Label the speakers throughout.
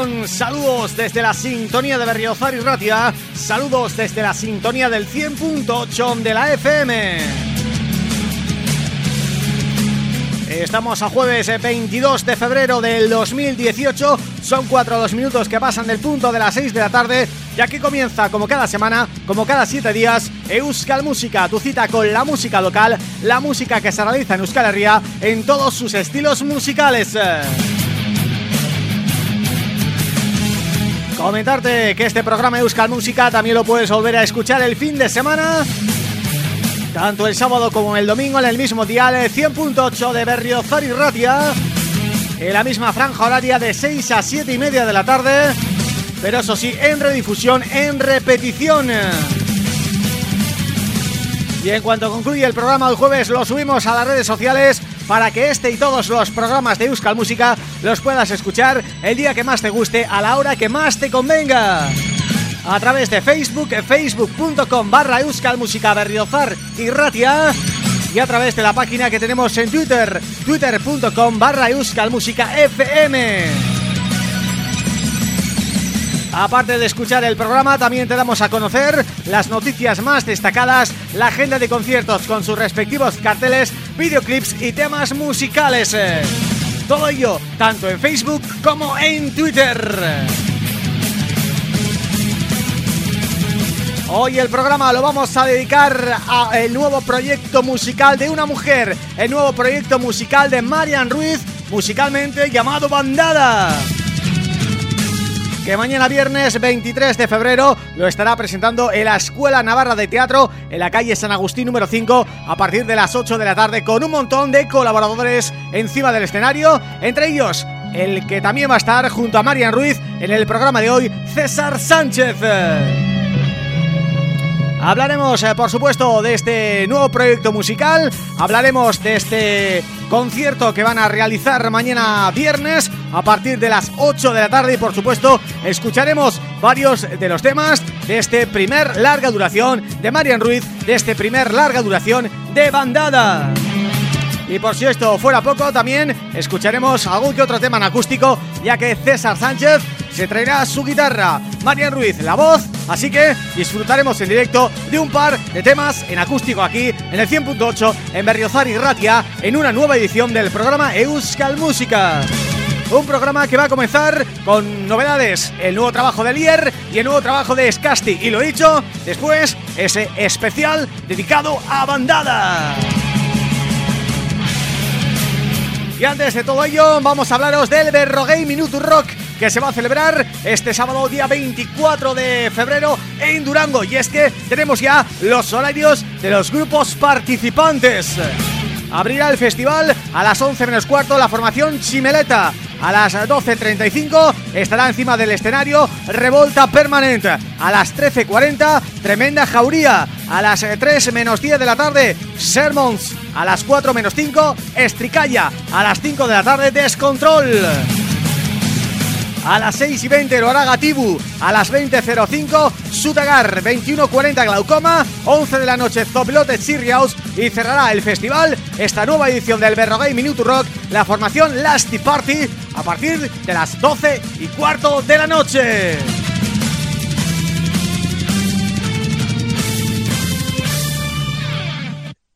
Speaker 1: Saludos desde la sintonía de Berriozar y Ratia, saludos desde la sintonía del 100.8 de la FM. Estamos a jueves 22 de febrero del 2018, son 4 o 2 minutos que pasan del punto de las 6 de la tarde y aquí comienza como cada semana, como cada 7 días, Euskal Música, tu cita con la música local, la música que se realiza en Euskal Herria en todos sus estilos musicales. Comentarte que este programa Euskal Música también lo puedes volver a escuchar el fin de semana tanto el sábado como el domingo en el mismo dial 100.8 de Berriozar y en la misma franja horaria de 6 a 7 y media de la tarde pero eso sí, en redifusión, en repetición. Y en cuanto concluye el programa el jueves lo subimos a las redes sociales para que este y todos los programas de Euskal Música los puedas escuchar el día que más te guste, a la hora que más te convenga. A través de Facebook, facebook.com barra Euskal Música Berriozar y Ratia y a través de la página que tenemos en Twitter, twitter.com barra FM. Aparte de escuchar el programa, también te damos a conocer las noticias más destacadas, la agenda de conciertos con sus respectivos carteles, videoclips y temas musicales. Todo ello tanto en Facebook como en Twitter. Hoy el programa lo vamos a dedicar al nuevo proyecto musical de una mujer, el nuevo proyecto musical de Marian Ruiz, musicalmente llamado Bandada que mañana viernes 23 de febrero lo estará presentando en la Escuela Navarra de Teatro en la calle San Agustín número 5 a partir de las 8 de la tarde con un montón de colaboradores encima del escenario, entre ellos el que también va a estar junto a Marian Ruiz en el programa de hoy, César Sánchez. Hablaremos, eh, por supuesto, de este nuevo proyecto musical. Hablaremos de este concierto que van a realizar mañana viernes A partir de las 8 de la tarde Y, por supuesto, escucharemos varios de los temas De este primer larga duración de Marian Ruiz De este primer larga duración de Bandada y por si esto fuera poco, también escucharemos algún que otro tema en acústico, ya que César Sánchez se traerá su guitarra, Marian Ruiz la voz, así que disfrutaremos en directo de un par de temas en acústico aquí en el 100.8 en Berriozar y Ratia en una nueva edición del programa Euskal Música. Un programa que va a comenzar con novedades, el nuevo trabajo de Lier y el nuevo trabajo de Scasti. Y lo dicho, después ese especial dedicado a Bandada. Y antes de todo ello, vamos a hablaros del Berrogay Minuto Rock que se va a celebrar este sábado día 24 de febrero en Durango y es que tenemos ya los horarios de los grupos participantes. Abrirá el festival a las 11 menos cuarto la formación Chimeleta. A las 12.35 estará encima del escenario Revolta Permanente. A las 13.40 Tremenda Jauría. A las 3 menos 10 de la tarde Sermons. A las 4 menos 5 Estricalla. A las 5 de la tarde Descontrol. A las 6 y 20 lo hará Gatibu A las 20.05 Sutagar 21.40 Glaucoma. 11 de la noche Zopilote Chirriaus. Y cerrará el festival Esta nueva edición del Berrogay Minuto Rock La formación Lasty Party A partir de las 12 y cuarto de la noche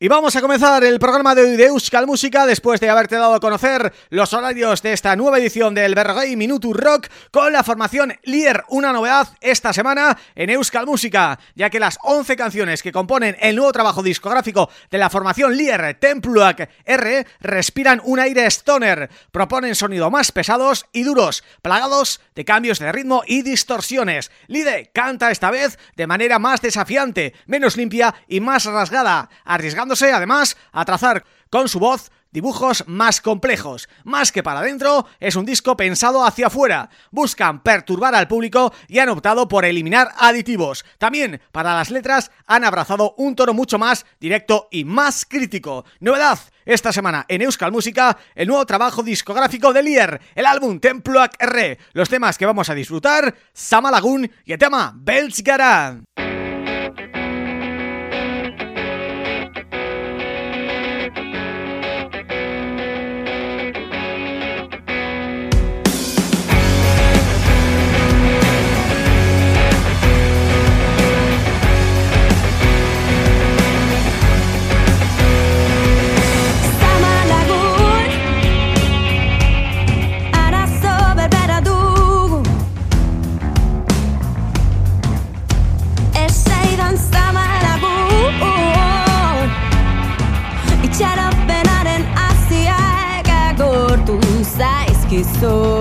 Speaker 1: Y vamos a comenzar el programa de hoy de Euskal Música después de haberte dado a conocer los horarios de esta nueva edición del Bergay Minuto Rock con la formación Lier, una novedad esta semana en Euskal Música, ya que las 11 canciones que componen el nuevo trabajo discográfico de la formación Lier Templuac R respiran un aire stoner, proponen sonido más pesados y duros, plagados de cambios de ritmo y distorsiones. Lide canta esta vez de manera más desafiante, menos limpia y más rasgada, arriesgando además a trazar con su voz dibujos más complejos. Más que para adentro, es un disco pensado hacia afuera. Buscan perturbar al público y han optado por eliminar aditivos. También, para las letras, han abrazado un tono mucho más directo y más crítico. Novedad, esta semana en Euskal Música, el nuevo trabajo discográfico de Lier, el álbum Temploak R. Los temas que vamos a disfrutar, Sama Lagoon y el tema Belzgara. sol.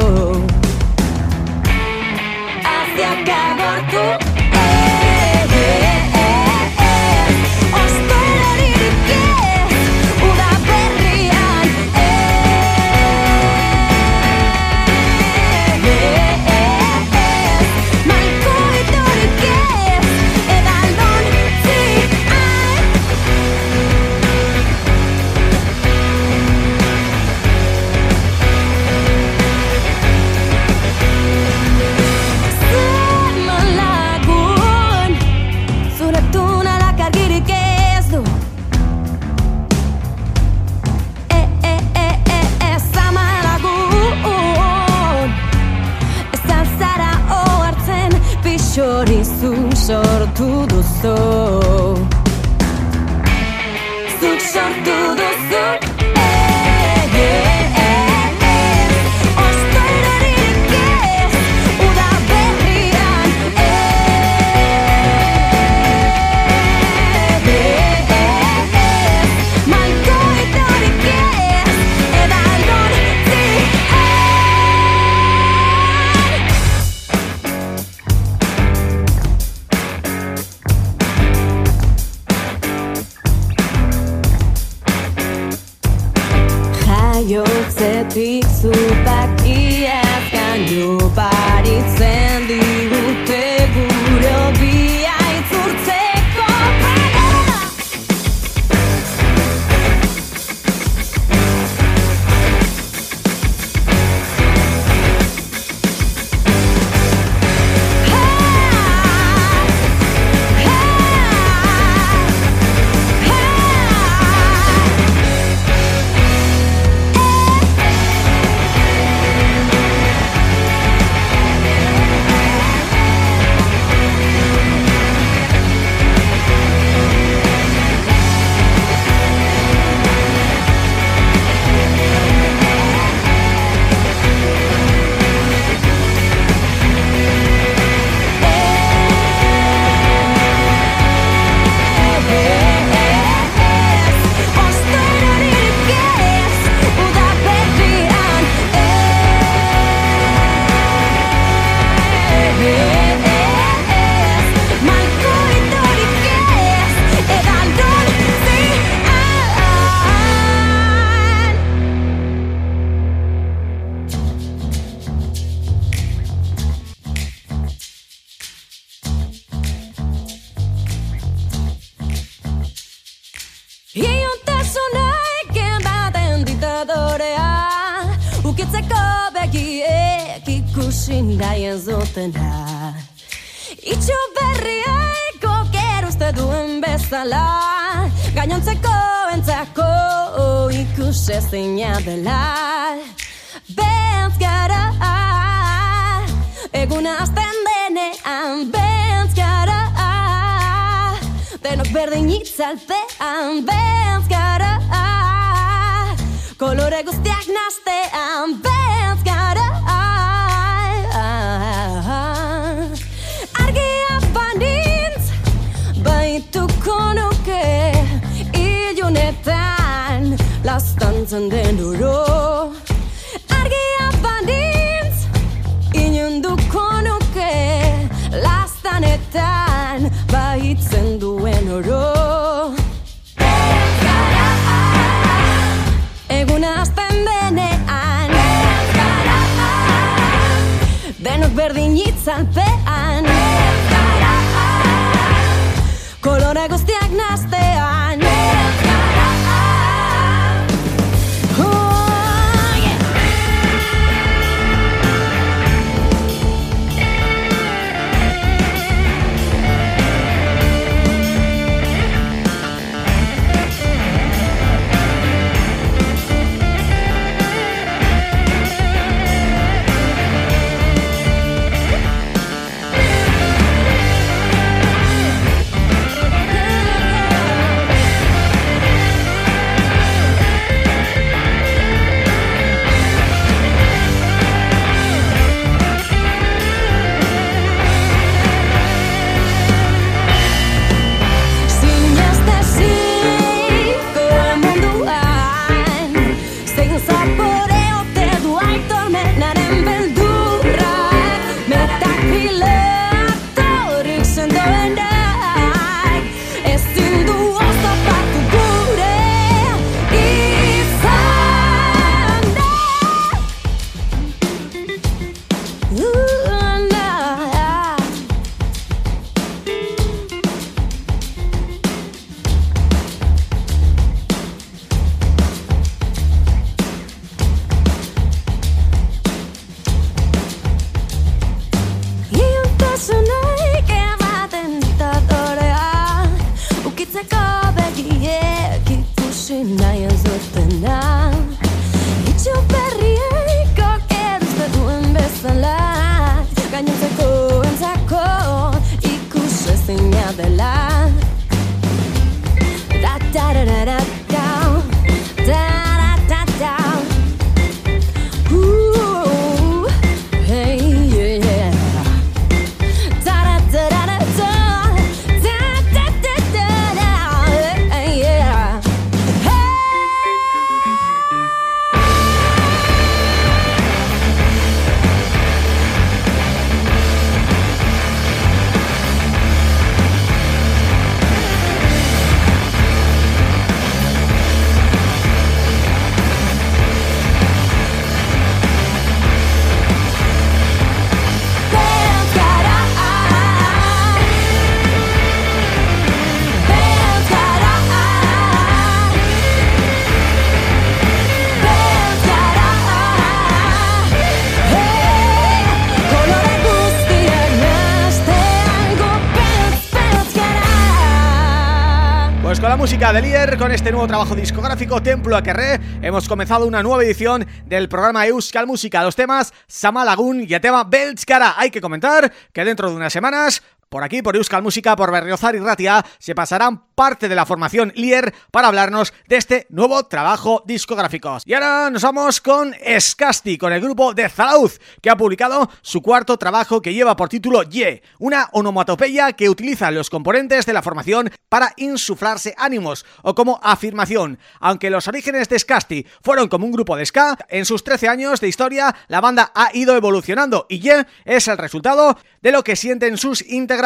Speaker 1: Con este nuevo trabajo discográfico Templo Akerre hemos comenzado una nueva edición del programa Euskal Música. Los temas Samalagun y el tema Beltskara hay que comentar que dentro de unas semanas por aquí, por Euskal Música, por Berriozar y Ratia, se pasarán parte de la formación Lier para hablarnos de este nuevo trabajo discográfico. Y ahora nos vamos con Escasti, con el grupo de Zalauz, que ha publicado su cuarto trabajo que lleva por título Ye, una onomatopeya que utiliza los componentes de la formación para insuflarse ánimos o como afirmación. Aunque los orígenes de Escasti fueron como un grupo de ska, en sus 13 años de historia la banda ha ido evolucionando y Ye es el resultado de lo que sienten sus integrantes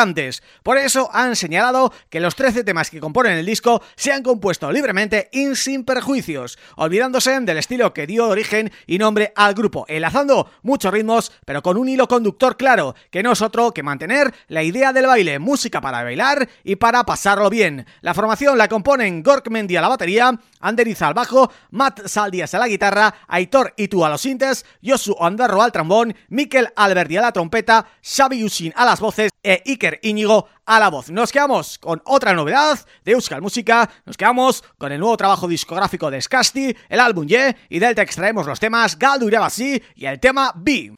Speaker 1: por eso han señalado que los 13 temas que componen el disco se han compuesto libremente y sin perjuicios, olvidándose del estilo que dio origen y nombre al grupo, enlazando muchos ritmos, pero con un hilo conductor claro, que no es otro que mantener la idea del baile, música para bailar y para pasarlo bien. La formación la componen Gork Mendy a la batería, Anderiza al bajo, Matt Saldias a la guitarra, Aitor Itu a los sintes, Yosu Andarro al trombón, Mikel Alberdi a la trompeta, Xavi Yusin a las voces e Iker Iker Íñigo a la voz. Nos quedamos con otra novedad de Euskal Música, nos quedamos con el nuevo trabajo discográfico de Skasti, el álbum Ye, y del te extraemos los temas Galdu Irabasi y el tema B.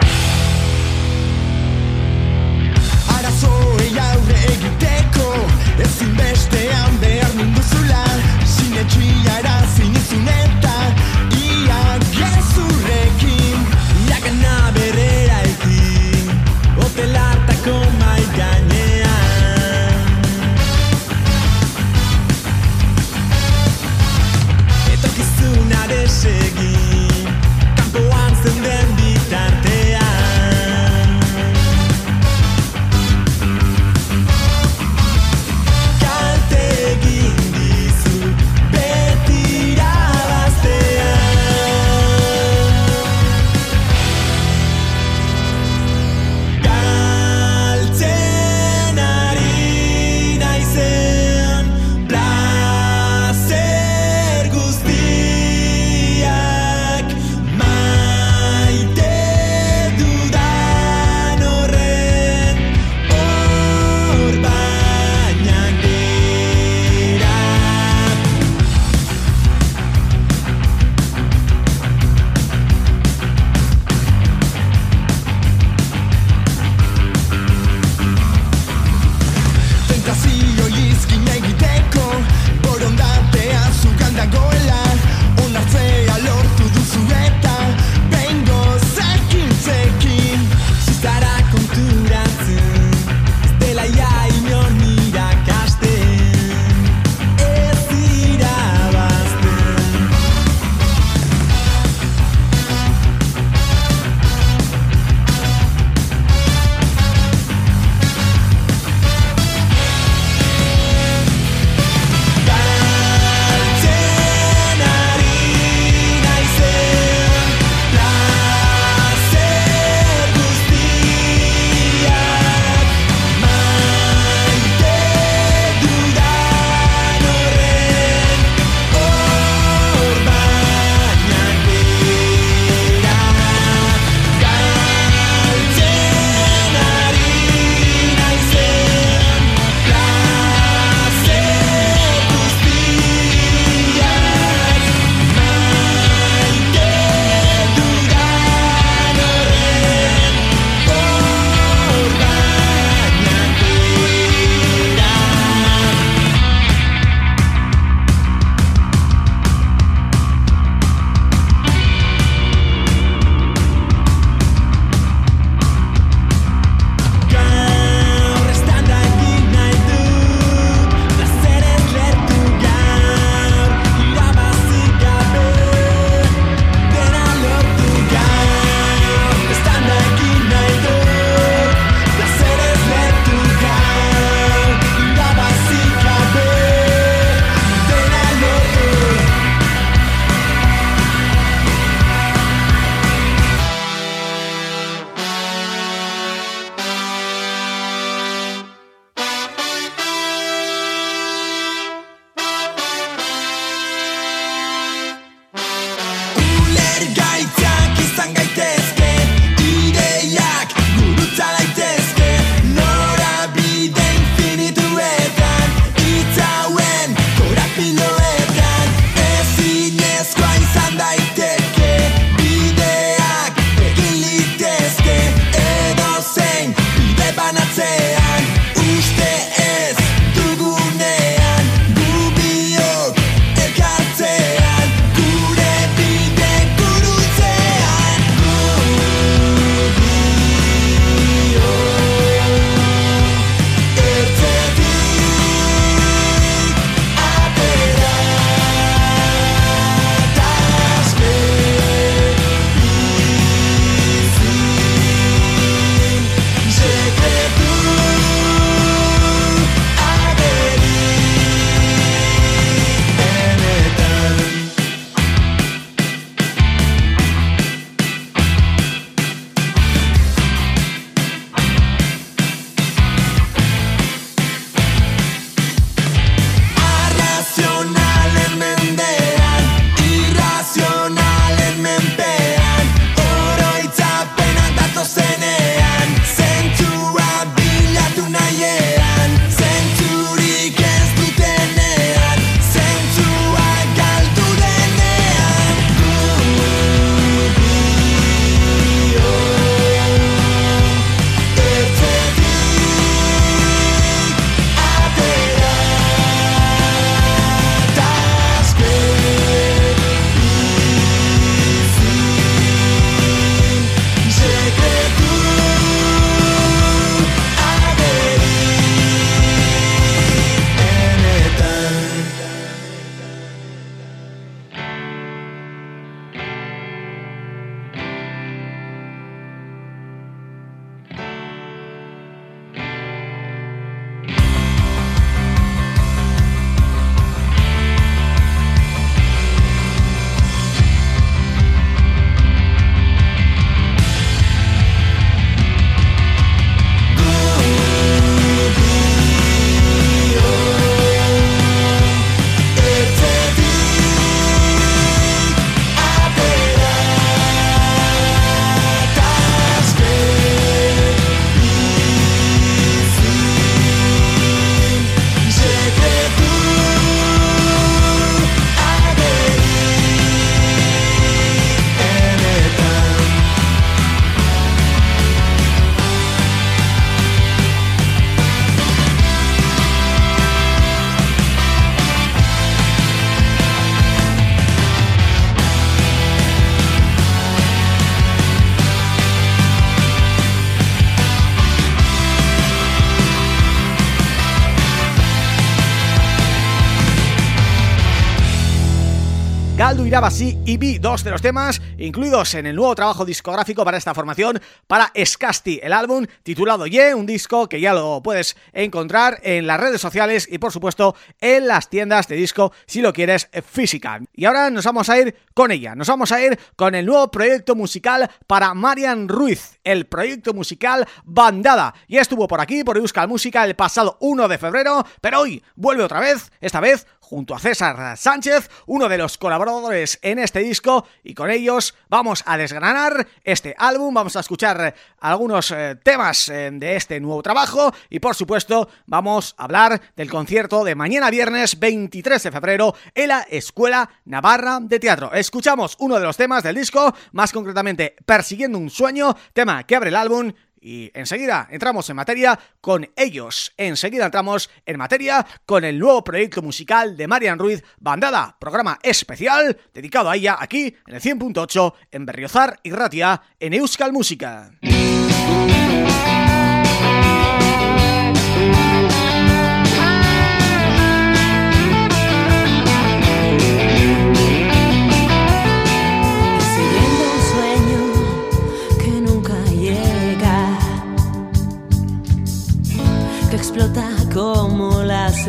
Speaker 1: Y B, dos de los temas incluidos en el nuevo trabajo discográfico para esta formación, para Scasti, el álbum titulado Ye, un disco que ya lo puedes encontrar en las redes sociales y por supuesto en las tiendas de disco si lo quieres física. Y ahora nos vamos a ir con ella, nos vamos a ir con el nuevo proyecto musical para Marian Ruiz, el proyecto musical Bandada. Ya estuvo por aquí, por Euskal Música, el pasado 1 de febrero, pero hoy vuelve otra vez, esta vez junto a César Sánchez, uno de los colaboradores en este disco y con ellos vamos a desgranar este álbum, vamos a escuchar algunos eh, temas eh, de este nuevo trabajo y por supuesto vamos a hablar del concierto de mañana viernes 23 de febrero en la Escuela Navarra de Teatro. Escuchamos uno de los temas del disco, más concretamente Persiguiendo un sueño, tema que abre el álbum y enseguida entramos en materia con ellos. Enseguida entramos en materia con el nuevo proyecto musical de Marian Ruiz, Bandada, programa especial dedicado a ella aquí en el 100.8 en Berriozar y Ratia en Euskal Música.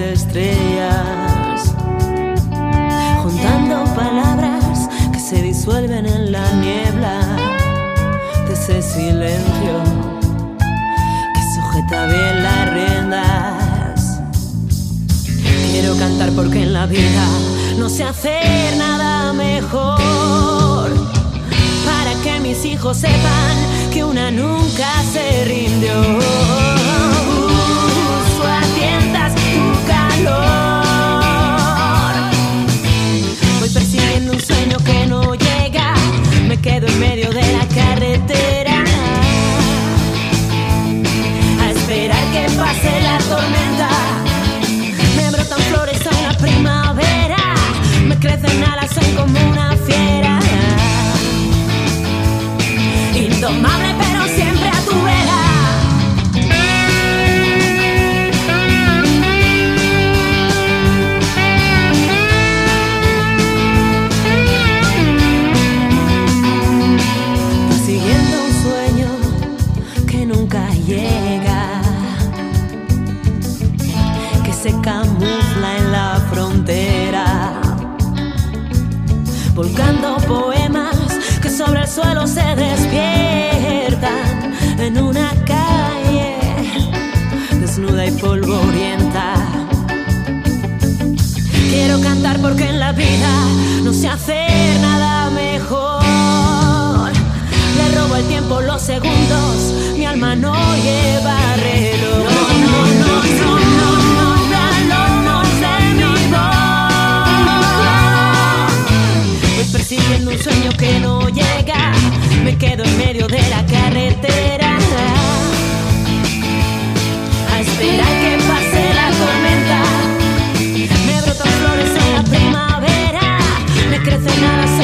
Speaker 2: Estrellas, juntando palabras que se disuelven en la niebla de ese silencio que sujeta bien las riendas. Quiero cantar porque en la vida no sé hacer nada mejor para que mis hijos sepan que una nunca se rindió. Voy persiguiendo un sueño que no llega, me quedo en medio de la carretera. A esperar que pase la tormenta, me brotan flores en la primavera, me crecen alas en como una fiera. Volcando poemas que sobre el suelo se despiertan en una calle desnuda y polvorienta. Quiero cantar porque en la vida no sé hacer nada mejor. Le robo el tiempo, los segundos, mi alma no lleva reloj. no, no, no. no. Siguiendo un sueño que no llega, me quedo en medio de la carretera. A esperar que pase la tormenta. Me brotan flores en la primavera, me crecen alas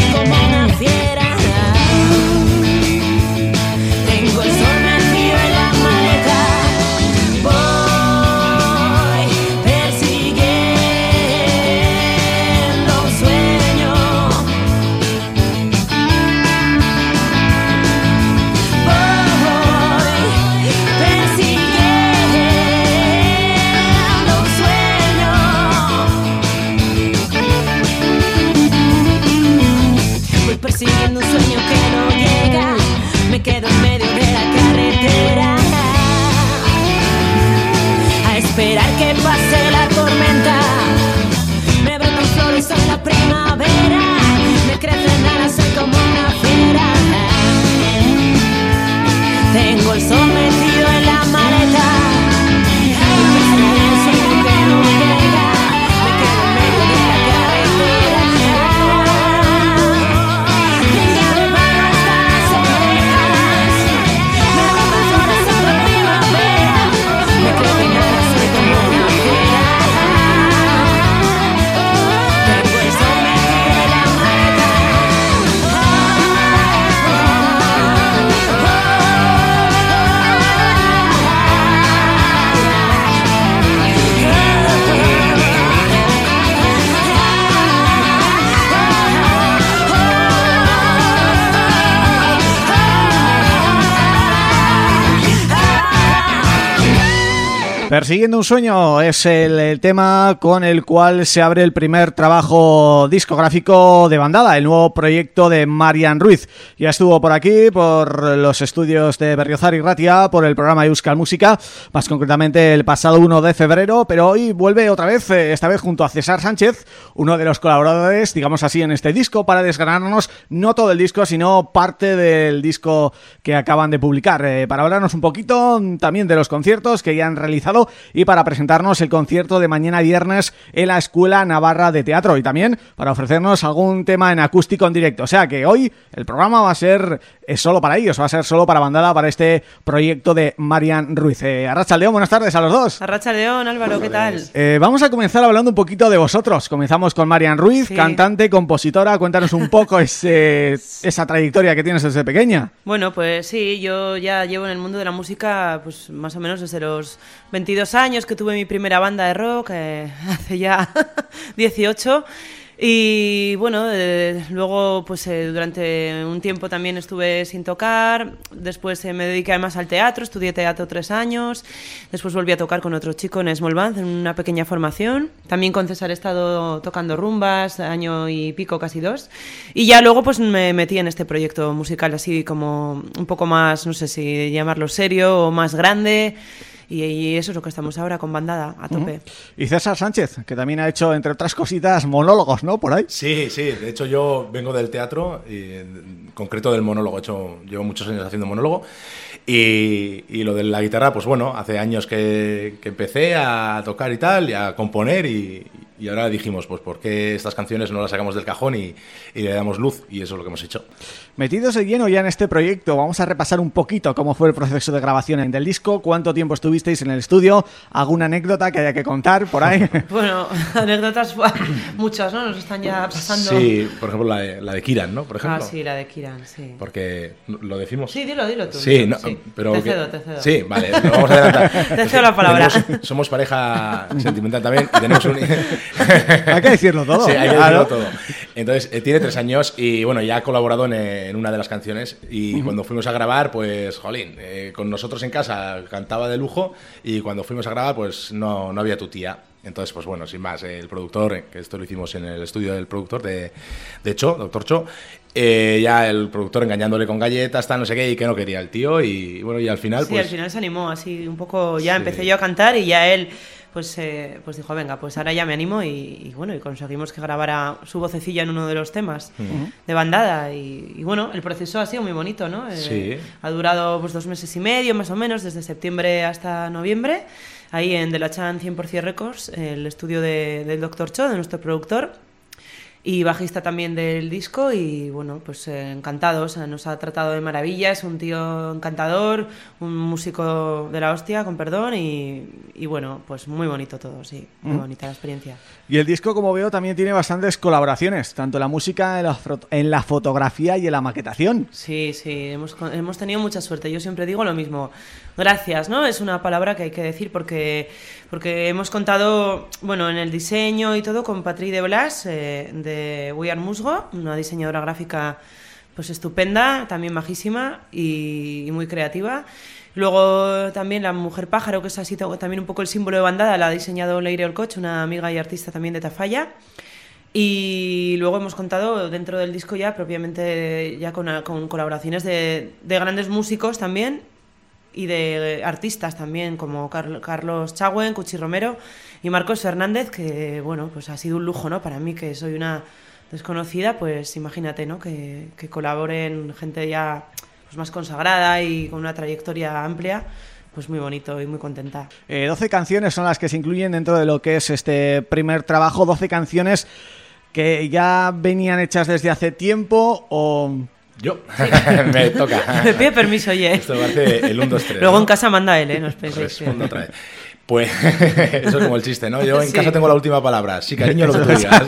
Speaker 1: Persiguiendo un sueño es el, tema con el cual se abre el primer trabajo discográfico de Bandada, el nuevo proyecto de Marian Ruiz. Ya estuvo por aquí, por los estudios de Berriozar y Ratia, por el programa Euskal Música, más concretamente el pasado 1 de febrero, pero hoy vuelve otra vez, eh, esta vez junto a César Sánchez, uno de los colaboradores, digamos así, en este disco, para desgranarnos no todo el disco, sino parte del disco que acaban de publicar, eh, para hablarnos un poquito también de los conciertos que ya han realizado y para presentarnos el concierto de mañana viernes en la Escuela Navarra de Teatro y también para ofrecernos algún tema en acústico en directo. O sea que hoy el programa va a ser es solo para ellos, va a ser solo para Bandada, para este proyecto de Marian Ruiz. Eh, Arracha León, buenas tardes a los dos.
Speaker 3: Arracha León, Álvaro, ¿qué tal?
Speaker 1: Eh, vamos a comenzar hablando un poquito de vosotros. Comenzamos con Marian Ruiz,
Speaker 3: Sí.
Speaker 1: cantante, compositora. Cuéntanos un poco ese, esa trayectoria que tienes desde pequeña.
Speaker 3: Bueno, pues sí, yo ya llevo en el mundo de la música pues más o menos desde los 22 años que tuve mi primera banda de rock, eh, hace ya 18. Y bueno, eh, luego pues eh, durante un tiempo también estuve sin tocar, después eh, me dediqué además al teatro, estudié teatro tres años, después volví a tocar con otro chico en Small Band en una pequeña formación, también con César he estado tocando rumbas, año y pico, casi dos, y ya luego pues me metí en este proyecto musical así como un poco más, no sé si llamarlo serio o más grande, y, y eso es lo que estamos ahora con bandada, a tope.
Speaker 1: Y César Sánchez, que también ha hecho, entre otras cositas, monólogos, ¿no? Por ahí.
Speaker 4: Sí, sí, de hecho yo vengo del teatro, y en concreto del monólogo, he hecho, llevo muchos años haciendo monólogo, y, y lo de la guitarra, pues bueno, hace años que, que empecé a tocar y tal, y a componer, y, y ahora dijimos, pues ¿por qué estas canciones no las sacamos del cajón y, y le damos luz? Y eso es lo que hemos hecho.
Speaker 1: Metidos de lleno ya en este proyecto, vamos a repasar un poquito cómo fue el proceso de grabación del disco, cuánto tiempo estuvisteis en el estudio, alguna anécdota que haya que contar por ahí.
Speaker 3: Bueno, anécdotas muchas, ¿no? Nos están ya pasando.
Speaker 4: Sí, por ejemplo, la de, la de Kiran, ¿no? Por ejemplo.
Speaker 3: Ah, sí, la de Kiran, sí.
Speaker 4: Porque lo decimos.
Speaker 3: Sí, dilo, dilo tú.
Speaker 4: Sí, no,
Speaker 3: sí.
Speaker 4: pero...
Speaker 3: Te
Speaker 4: que-
Speaker 3: cedo, te cedo.
Speaker 4: Sí, vale, lo vamos a adelantar.
Speaker 3: Te cedo la palabra.
Speaker 4: Tenemos- somos pareja sentimental también y tenemos un...
Speaker 1: hay que decirlo todo.
Speaker 4: Sí, hay que
Speaker 1: Claro.
Speaker 4: decirlo todo. Entonces, eh, tiene tres años y bueno, ya ha colaborado en, en una de las canciones y cuando fuimos a grabar, pues, jolín, eh, con nosotros en casa cantaba de lujo y cuando fuimos a grabar, pues no, no había tu tía. Entonces, pues bueno, sin más, eh, el productor, eh, que esto lo hicimos en el estudio del productor de, de Cho, doctor Cho, eh, ya el productor engañándole con galletas, tal, no sé qué, y que no quería el tío y bueno, y al final,
Speaker 3: Sí,
Speaker 4: pues...
Speaker 3: al final se animó así un poco. Ya
Speaker 4: Sí.
Speaker 3: empecé yo a cantar y ya él pues, eh, pues dijo, venga, pues ahora ya me animo y, y bueno, y conseguimos que grabara su vocecilla en uno de los temas de bandada. Y, y bueno, el proceso ha sido muy bonito, ¿no? Eh,
Speaker 4: Sí.
Speaker 3: Ha durado pues dos meses y medio más o menos, desde septiembre hasta noviembre, ahí en De La Chan 100% Records, el estudio de- del Dr. Cho, de nuestro productor y bajista también del disco y bueno, pues eh, encantado, o sea, nos ha tratado de maravilla, es un tío encantador, un músico de la hostia, con perdón, y, y bueno, pues muy bonito todo, sí, muy bonita la experiencia.
Speaker 1: Y el disco, como veo, también tiene bastantes colaboraciones, tanto en la música, en la, en la fotografía y en la maquetación.
Speaker 3: Sí, sí, hemos, hemos tenido mucha suerte. Yo siempre digo lo mismo. Gracias, ¿no? Es una palabra que hay que decir porque, porque hemos contado, bueno, en el diseño y todo con Patri de Blas, eh, de We Are Musgo, una diseñadora gráfica pues estupenda, también majísima y, y muy creativa. Luego también la mujer pájaro, que es así también un poco el símbolo de bandada, la ha diseñado Leire Olcoch, una amiga y artista también de Tafalla. Y luego hemos contado dentro del disco ya propiamente ya con, con colaboraciones de, de grandes músicos también y de artistas también como Carl- Carlos Chagüen, Cuchi Romero y Marcos Fernández que bueno pues ha sido un lujo no para mí que soy una desconocida pues imagínate no que, que colaboren gente ya pues más consagrada y con una trayectoria amplia pues muy bonito y muy contenta.
Speaker 1: Eh, 12 canciones son las que se incluyen dentro de lo que es este primer trabajo, 12 canciones que ya venían hechas desde hace tiempo o...
Speaker 4: Yo, me toca.
Speaker 3: me pide permiso oye
Speaker 4: Esto parece el 1, 2, 3.
Speaker 3: luego
Speaker 4: ¿no?
Speaker 3: en casa manda él eh no os penséis que-
Speaker 4: Respondo otra vez. Pues eso es como el chiste, ¿no? Yo en
Speaker 3: Sí.
Speaker 4: casa tengo la última palabra. Sí, cariño, lo que tú digas.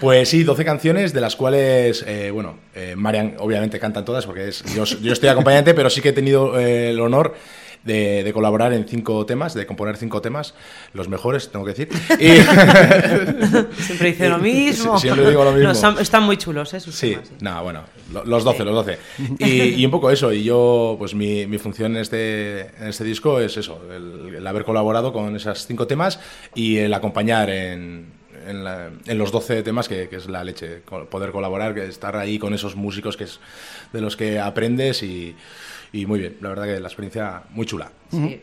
Speaker 4: Pues sí, 12 canciones, de las cuales, eh, bueno, eh, Marian obviamente cantan todas porque es, yo, yo estoy acompañante, pero sí que he tenido eh, el honor de, de colaborar en cinco temas, de componer cinco temas, los mejores, tengo que decir. Y-
Speaker 3: Siempre dice lo mismo.
Speaker 4: Sí, siempre digo lo mismo.
Speaker 3: No, están, están muy chulos, ¿eh? Sus
Speaker 4: Sí,
Speaker 3: temas, sí.
Speaker 4: nada, bueno, lo- los 12, los 12. Y, y un poco eso, y yo, pues mi, mi función en este, en este disco es eso, el, el haber colaborado con esos cinco temas y el acompañar en, en, la- en los 12 temas, que, que es la leche, poder colaborar, estar ahí con esos músicos que es de los que aprendes y, y muy bien, la verdad que la experiencia muy chula.
Speaker 3: Sí.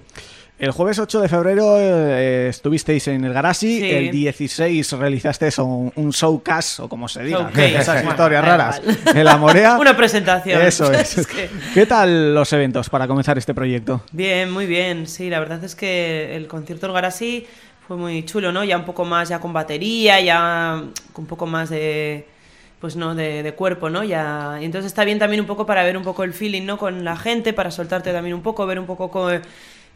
Speaker 1: El jueves 8 de febrero eh, estuvisteis en el Garasi,
Speaker 3: Sí.
Speaker 1: el 16 realizasteis un, un showcast, o como se diga,
Speaker 3: Showcase.
Speaker 1: esas historias raras, en la Morea.
Speaker 3: Una presentación.
Speaker 1: Eso es.
Speaker 3: Es que-
Speaker 1: ¿Qué tal los eventos para comenzar este proyecto?
Speaker 3: Bien, muy bien. Sí, la verdad es que el concierto del Garasi fue muy chulo, ¿no? Ya un poco más, ya con batería, ya con un poco más de pues no de, de cuerpo, ¿no? Ya y entonces está bien también un poco para ver un poco el feeling, ¿no? Con la gente, para soltarte también un poco, ver un poco co-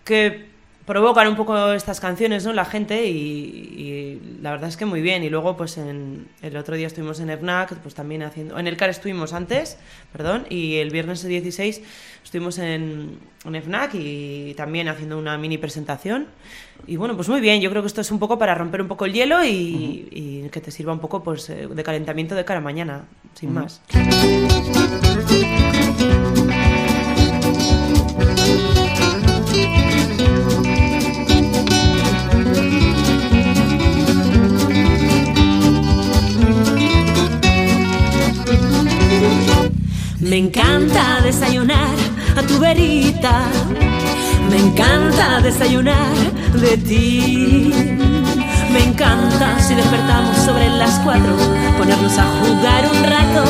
Speaker 3: qué provocan un poco estas canciones, ¿no? La gente y, y la verdad es que muy bien. Y luego, pues en, el otro día estuvimos en FNAC, pues también haciendo... En el CAR estuvimos antes, perdón, y el viernes 16 estuvimos en, en FNAC y también haciendo una mini presentación. Y bueno, pues muy bien, yo creo que esto es un poco para romper un poco el hielo y, y que te sirva un poco pues, eh, de calentamiento de cara a mañana, sin más.
Speaker 2: Me encanta desayunar a tu verita. Me encanta desayunar de ti. Me encanta si despertamos sobre las cuatro, ponernos a jugar un rato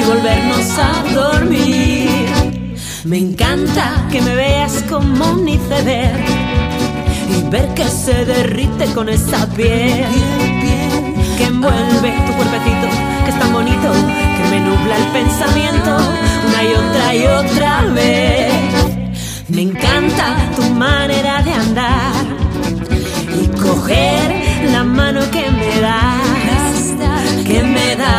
Speaker 2: y volvernos a dormir. Me encanta que me veas como un iceberg y ver que se derrite con esa piel que envuelve tu cuerpecito, que es tan bonito, me nubla el pensamiento una y otra y otra vez. Me encanta tu manera de andar y coger la mano que me das, que me das.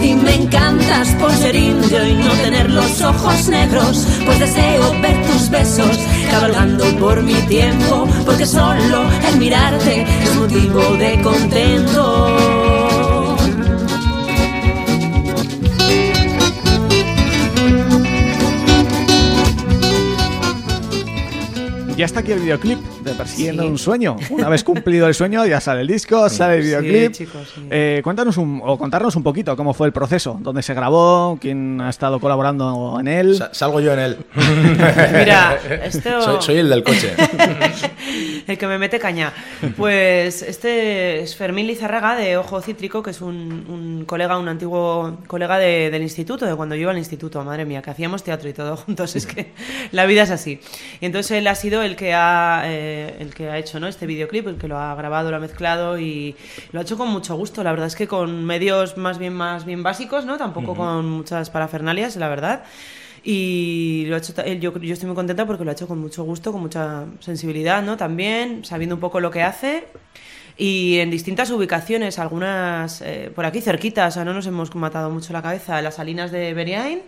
Speaker 2: Y me encantas por ser indio y no tener los ojos negros, pues deseo ver tus besos cabalgando por mi tiempo, porque solo el mirarte es motivo de contento.
Speaker 1: Ya está aquí el videoclip. de Persiguiendo
Speaker 3: Sí.
Speaker 1: un sueño. Una vez cumplido el sueño, ya sale el disco, sale el
Speaker 3: Sí,
Speaker 1: videoclip.
Speaker 3: chicos, sí.
Speaker 1: Eh, cuéntanos un, o contarnos un poquito cómo fue el proceso, dónde se grabó, quién ha estado colaborando en él.
Speaker 4: Sa- salgo yo en él.
Speaker 3: Mira, esto...
Speaker 4: soy, soy el del coche.
Speaker 3: el que me mete caña. Pues este es Fermín Lizarraga de Ojo Cítrico, que es un, un colega, un antiguo colega de- del instituto, de cuando yo iba al instituto, madre mía, que hacíamos teatro y todo juntos, es que la vida es así. Y entonces él ha sido el que ha, eh, el que ha hecho ¿no? este videoclip, el que lo ha grabado, lo ha mezclado y lo ha hecho con mucho gusto. La verdad es que con medios más bien, más bien básicos, ¿no? Tampoco con muchas parafernalias, la verdad. Y lo ha hecho, yo, yo estoy muy contenta porque lo ha hecho con mucho gusto, con mucha sensibilidad, ¿no? También, sabiendo un poco lo que hace. Y en distintas ubicaciones, algunas eh, por aquí cerquitas, o sea, no nos hemos matado mucho la cabeza. Las salinas de Beriain,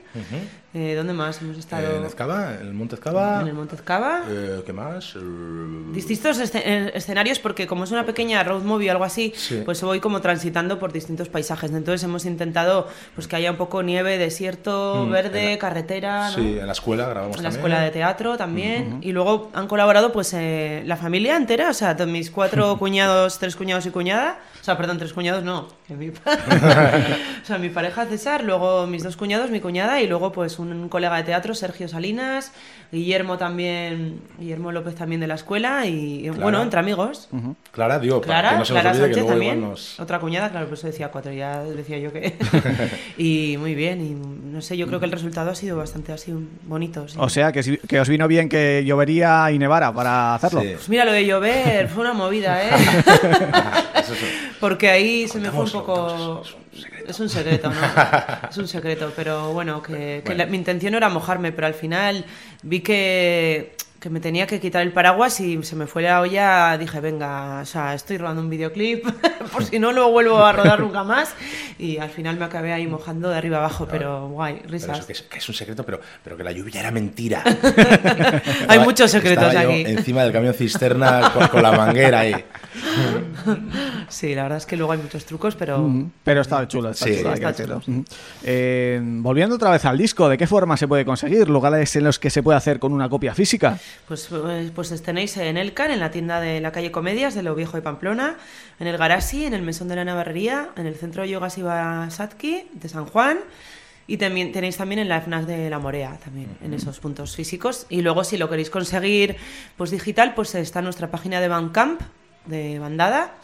Speaker 3: eh, ¿dónde más hemos estado?
Speaker 4: en Ezcaba, en el Monte Ezcaba.
Speaker 3: En el Monte Ezcaba.
Speaker 4: Eh, ¿Qué más?
Speaker 3: Distintos esce- eh, escenarios porque como es una pequeña road movie o algo así,
Speaker 4: Sí.
Speaker 3: pues voy como transitando por distintos paisajes. Entonces hemos intentado pues que haya un poco nieve, desierto,
Speaker 4: Mm,
Speaker 3: verde,
Speaker 4: la-
Speaker 3: carretera, ¿no?
Speaker 4: Sí, en la escuela grabamos
Speaker 3: en la
Speaker 4: también.
Speaker 3: escuela de teatro también y luego han colaborado pues eh, la familia entera o sea mis cuatro cuñados tres cuñados y cuñada o sea perdón tres cuñados no o sea mi pareja César luego mis dos cuñados mi cuñada y luego pues un colega de teatro Sergio Salinas Guillermo también Guillermo López también de la escuela y
Speaker 4: Clara.
Speaker 3: bueno entre amigos
Speaker 4: Clara, digo, para
Speaker 3: Clara,
Speaker 4: que no se nos
Speaker 3: Clara
Speaker 4: que
Speaker 3: Sánchez
Speaker 4: luego
Speaker 3: también,
Speaker 4: nos...
Speaker 3: otra cuñada, claro, por eso decía cuatro, ya decía yo que... y muy bien, y no sé, yo creo que el resultado ha sido bastante así bonito. sí.
Speaker 1: O sea, que, si- que os vino bien que llovería y nevara para hacerlo.
Speaker 4: Sí.
Speaker 3: Pues mira, lo de llover fue una movida, ¿eh? Porque ahí se me fue un poco... Es un secreto, ¿no? Es un secreto, pero bueno, que, que
Speaker 4: Bueno.
Speaker 3: la- mi intención era mojarme, pero al final vi que, que me tenía que quitar el paraguas y se me fue la olla, dije, venga, o sea, estoy rodando un videoclip, por si no lo vuelvo a rodar nunca más. Y al final me acabé ahí mojando de arriba abajo, pero guay,
Speaker 4: Pero
Speaker 3: risas.
Speaker 4: eso que, es, que es un secreto, pero, pero que la lluvia era mentira.
Speaker 3: Hay
Speaker 4: Estaba-
Speaker 3: muchos secretos
Speaker 4: estaba yo
Speaker 3: aquí.
Speaker 4: encima del camión cisterna con, con la manguera ahí.
Speaker 3: Sí, la verdad es que luego hay muchos trucos, pero...
Speaker 1: Ujú. Pero está chulo, está
Speaker 4: Sí,
Speaker 1: chulo,
Speaker 3: está
Speaker 1: Ujú. Eh, volviendo otra vez al disco, ¿de qué forma se puede conseguir? ¿Lugares en los que se puede hacer con una copia física?
Speaker 3: Pues, pues, pues tenéis en Elcan, en la tienda de la calle Comedias de Lo Viejo de Pamplona, en el Garasi, en el Mesón de la Navarrería, en el Centro de Yoga Siva Satki de San Juan y también tenéis también en la FNAC de La Morea, también en esos puntos físicos. Y luego si lo queréis conseguir pues digital, pues está nuestra página de Bandcamp, de Bandada,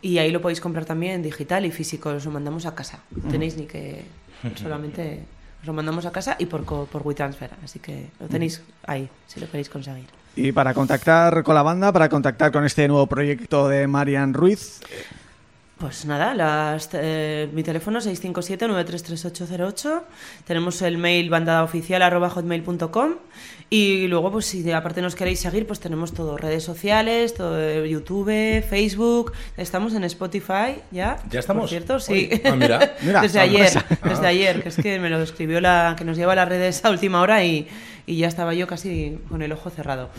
Speaker 3: y ahí lo podéis comprar también digital y físico, os lo mandamos a casa. No tenéis ni que... solamente... Os lo mandamos a casa y por, por WeTransfer, así que lo tenéis ahí, si lo queréis conseguir.
Speaker 1: Y para contactar con la banda, para contactar con este nuevo proyecto de Marian Ruiz,
Speaker 3: Pues nada, las, eh, mi teléfono 657-933808. Tenemos el mail bandadaoficial.hotmail.com y luego, pues si aparte nos queréis seguir, pues tenemos todo, redes sociales, todo, eh, YouTube, Facebook. Estamos en Spotify ya.
Speaker 4: ¿Ya estamos?
Speaker 3: Por cierto, sí.
Speaker 4: Ah, mira.
Speaker 1: Mira,
Speaker 3: desde ayer, desde ayer, que es que me lo escribió la que nos lleva a las redes a última hora y, y ya estaba yo casi con el ojo cerrado.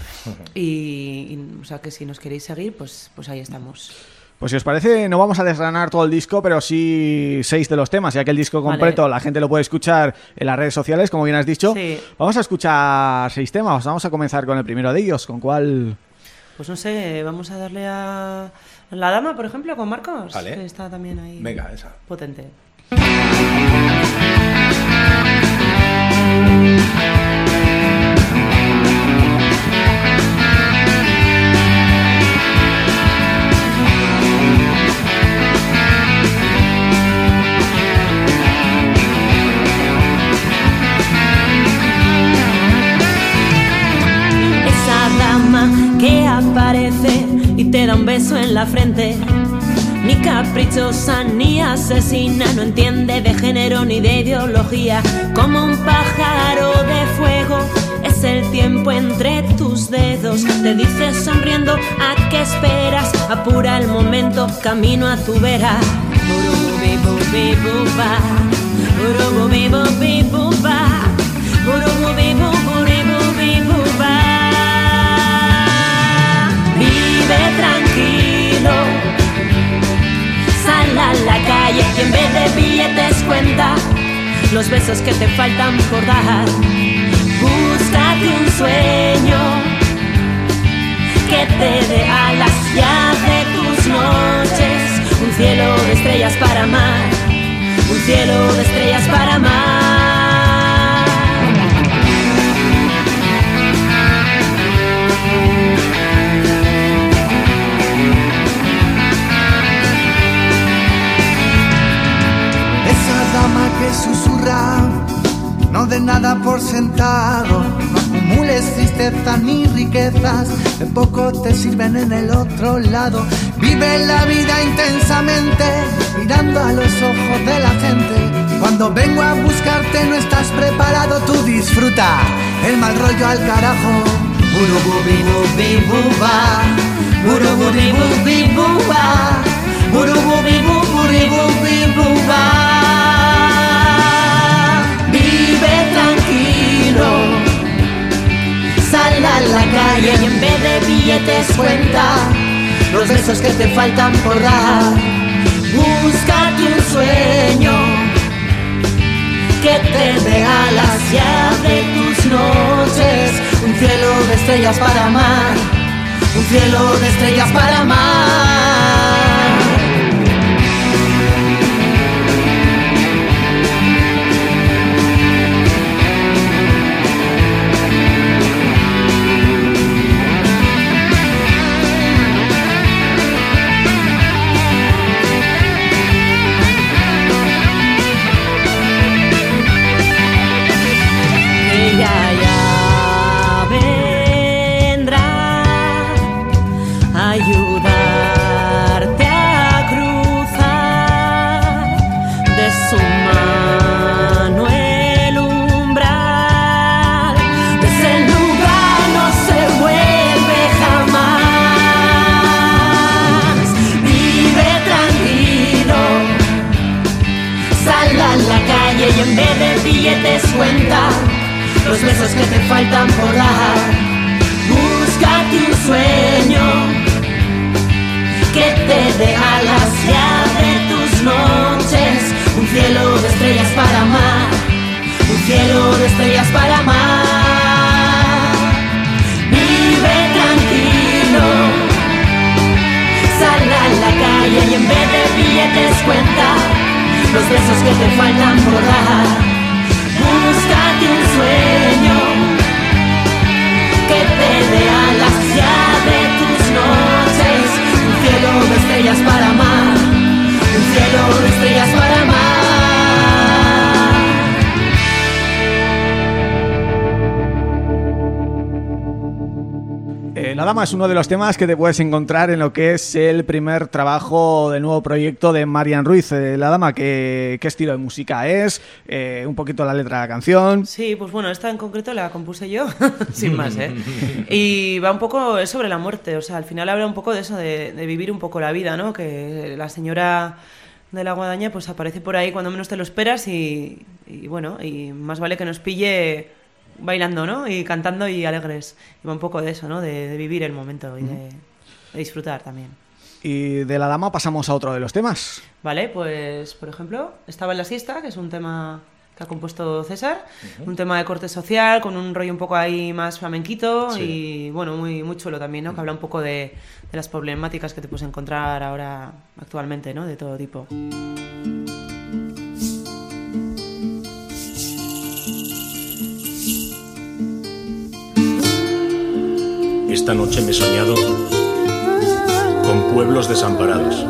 Speaker 3: Y, y, o sea que si nos queréis seguir, pues, pues ahí estamos.
Speaker 1: Pues si os parece, no vamos a desgranar todo el disco, pero sí seis de los temas, ya que el disco
Speaker 3: Vale.
Speaker 1: completo la gente lo puede escuchar en las redes sociales, como bien has dicho.
Speaker 3: Sí.
Speaker 1: Vamos a escuchar seis temas, vamos a comenzar con el primero de ellos, ¿con cuál?
Speaker 3: Pues no sé, vamos a darle a la dama, por ejemplo, con Marcos.
Speaker 4: Vale.
Speaker 3: que está también ahí.
Speaker 4: Venga, esa.
Speaker 3: Potente.
Speaker 2: Un beso en la frente. Ni caprichosa ni asesina, no entiende de género ni de ideología. Como un pájaro de fuego, es el tiempo entre tus dedos. Te dice sonriendo a qué esperas, apura el momento, camino a tu vera. Calle y en vez de billetes cuenta los besos que te faltan por dar. Búscate un sueño que te dé alas y de tus noches un cielo de estrellas para amar, un cielo de estrellas para amar.
Speaker 5: Nada por sentado, no acumules tristezas ni riquezas, de poco te sirven en el otro lado. Vive la vida intensamente, mirando a los ojos de la gente. Cuando vengo a buscarte no estás preparado, tú disfruta el mal rollo al carajo. Burububibubibuba, la calle y en vez de billetes cuenta los besos que te faltan por dar. Búscate un sueño que te alas y de tus noches un cielo de estrellas para amar, un cielo de estrellas para amar.
Speaker 2: Los besos que te faltan por dar. Búscate un sueño que te dé alas ya de tus noches, un cielo de estrellas para amar, un cielo de estrellas para amar. Vive tranquilo, sal a la calle y en vez de billetes cuenta los besos que te faltan por dar.
Speaker 1: La Dama es uno de los temas que te puedes encontrar en lo que es el primer trabajo del nuevo proyecto de Marian Ruiz. Eh, La Dama, ¿qué, estilo de música es? Eh, un poquito la letra de la canción.
Speaker 3: Sí, pues bueno, esta en concreto la compuse yo, sin más, ¿eh? Y va un poco es sobre la muerte, o sea, al final habla un poco de eso, de, vivir un poco la vida, ¿no? Que la señora de la guadaña pues aparece por ahí cuando menos te lo esperas y bueno, y más vale que nos pille bailando, ¿no? Y cantando y alegres. Y un poco de eso, ¿no? De, de vivir el momento y de, de disfrutar también.
Speaker 1: Y de La Dama pasamos a otro de los temas.
Speaker 3: Vale, pues por ejemplo, estaba en la siesta, que es un tema que ha compuesto César, un tema de corte social, con un rollo un poco ahí más flamenquito
Speaker 4: Sí.
Speaker 3: y bueno, muy, muy chulo también, ¿no? Que habla un poco de, de las problemáticas que te puedes encontrar ahora actualmente, ¿no? De todo tipo.
Speaker 6: Esta noche me he soñado con pueblos desamparados.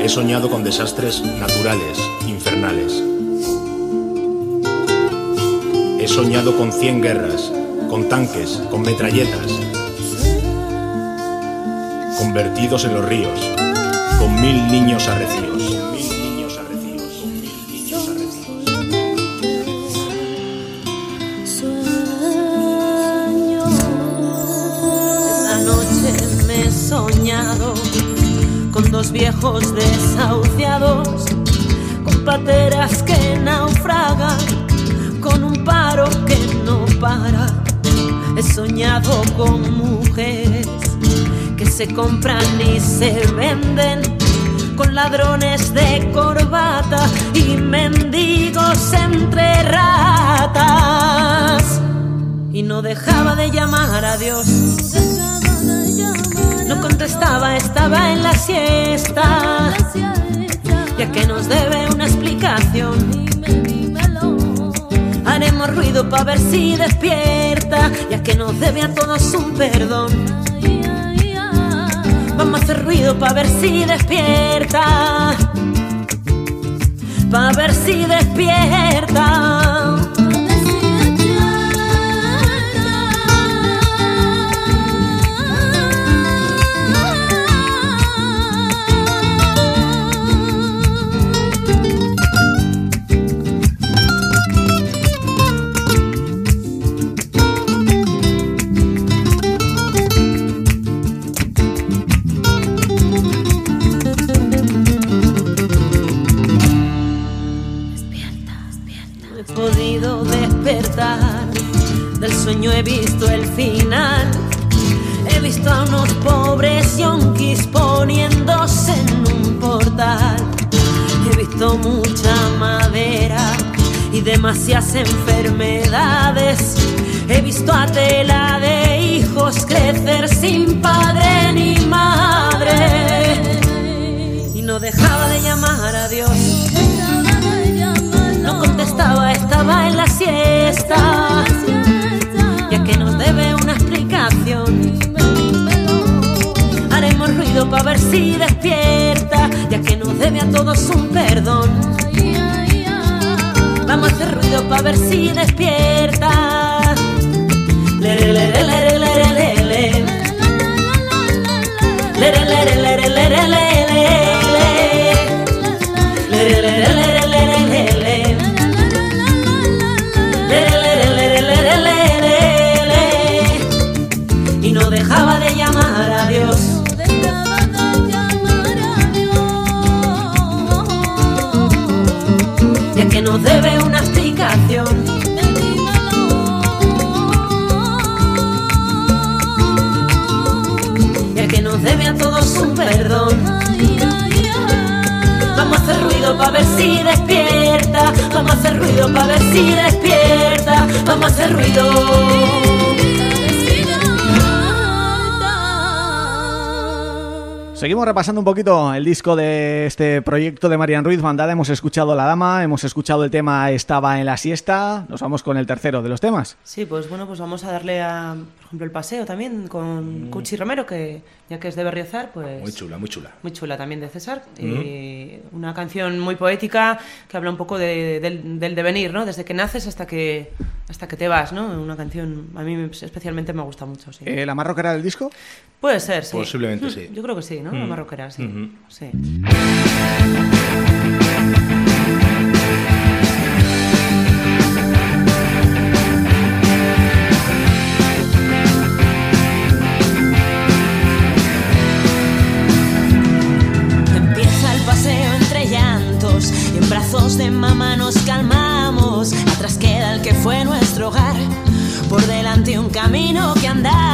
Speaker 6: He soñado con desastres naturales, infernales. He soñado con cien guerras, con tanques, con metralletas, convertidos en los ríos, con mil niños arrecios.
Speaker 2: Dos viejos desahuciados, con pateras que naufragan, con un paro que no para. He soñado con mujeres que se compran y se venden, con ladrones de corbata y mendigos entre ratas. Y no dejaba de llamar a Dios. No contestaba, estaba en la siesta. Ya que nos debe una explicación. Haremos ruido para ver si despierta. Ya que nos debe a todos un perdón. Vamos a hacer ruido para ver si despierta. Para ver si despierta. Demasiadas enfermedades. He visto a tela de hijos crecer sin padre ni madre. Y no dejaba de llamar a Dios. No contestaba, estaba en la siesta. Ya que nos debe una explicación. Haremos ruido para ver si despierta. Ya que nos debe a todos un perdón. Vamos a ruido para ver si despierta. A
Speaker 7: hacer ruido para ver si despierta. Vamos a hacer ruido para ver si despierta. Vamos a hacer ruido.
Speaker 8: Seguimos repasando un poquito el disco de este proyecto de Marian Ruiz Bandada. Hemos escuchado La Dama, hemos escuchado el tema Estaba en la siesta. Nos vamos con el tercero de los temas.
Speaker 3: Sí, pues bueno, pues vamos a darle a, por ejemplo, el paseo también con Cuchi Romero, que ya que es de Berriozar, pues...
Speaker 4: Muy chula, muy chula.
Speaker 3: Muy chula también de César. Y una canción muy poética que habla un poco de- del, del devenir, ¿no? Desde que naces hasta que hasta que te vas, ¿no? Una canción, a mí especialmente me gusta mucho, sí.
Speaker 8: Eh, ¿La más rockera del disco?
Speaker 3: Puede ser, sí.
Speaker 4: Posiblemente
Speaker 3: Mm,
Speaker 4: sí.
Speaker 3: Yo creo que sí, ¿no? La más rockera, sí. Sí.
Speaker 7: Empieza el paseo entre llantos y en brazos de mamá nos calmamos. Atrás queda el que fue nuestro hogar, por delante un camino que andar.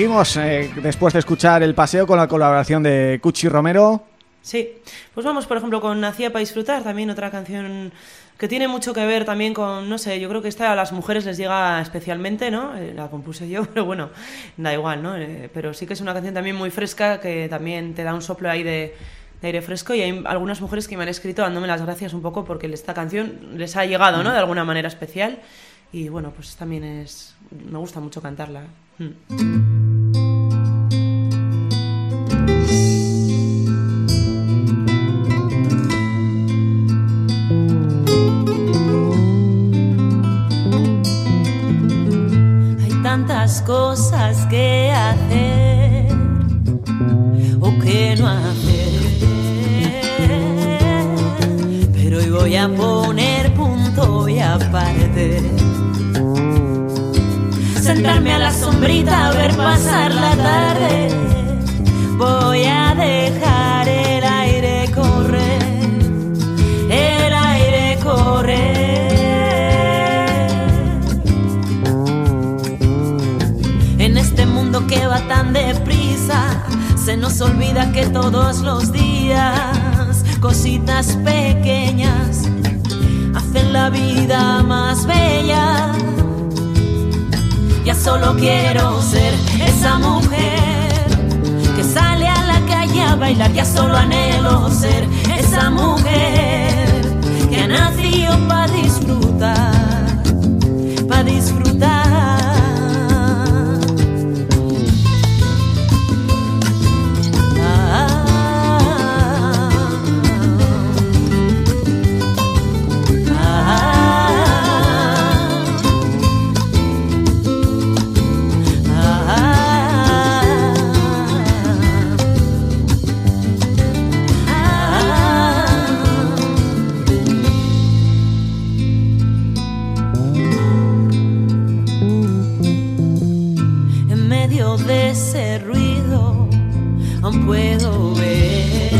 Speaker 8: Seguimos eh, después de escuchar el paseo con la colaboración de Cuchi Romero.
Speaker 3: Sí, pues vamos por ejemplo con Nacía para disfrutar, también otra canción que tiene mucho que ver también con, no sé, yo creo que esta a las mujeres les llega especialmente, ¿no? Eh, la compuse yo, pero bueno, da igual, ¿no? Eh, pero sí que es una canción también muy fresca que también te da un soplo ahí de, de aire fresco y hay algunas mujeres que me han escrito dándome las gracias un poco porque esta canción les ha llegado, ¿no? De alguna manera especial y bueno, pues también es, me gusta mucho cantarla. Mm.
Speaker 2: Hay tantas cosas que hacer o que no hacer. Pero hoy voy a poner punto y aparte. Sentarme a la sombrita a ver pasar la tarde. Voy a dejar el aire correr. El aire correr. En este mundo que va tan deprisa, se nos olvida que todos los días cositas pequeñas hacen la vida más bella. Ya solo quiero ser esa mujer que sale a la calle a bailar. Ya solo anhelo ser esa mujer que ha nacido para disfrutar, para disfrutar. Aún puedo ver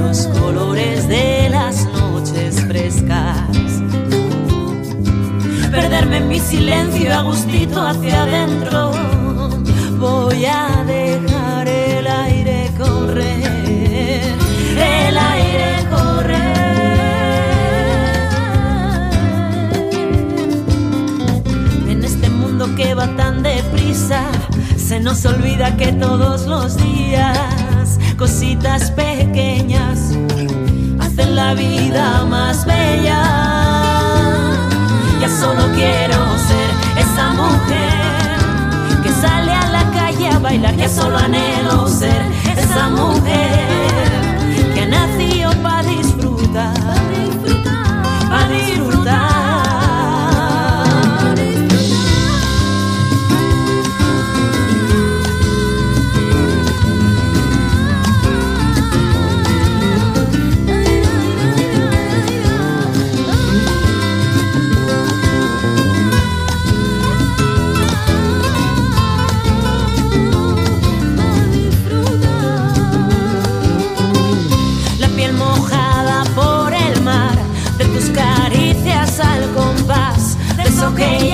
Speaker 2: los colores de las noches frescas. Perderme en mi silencio a gustito hacia adentro. Voy a dejar el aire correr, el aire correr. En este mundo que va tan deprisa, se nos olvida que todos los días cositas pequeñas hacen la vida más bella. Ya solo quiero ser esa mujer que sale a la calle a bailar. Ya solo anhelo ser esa mujer de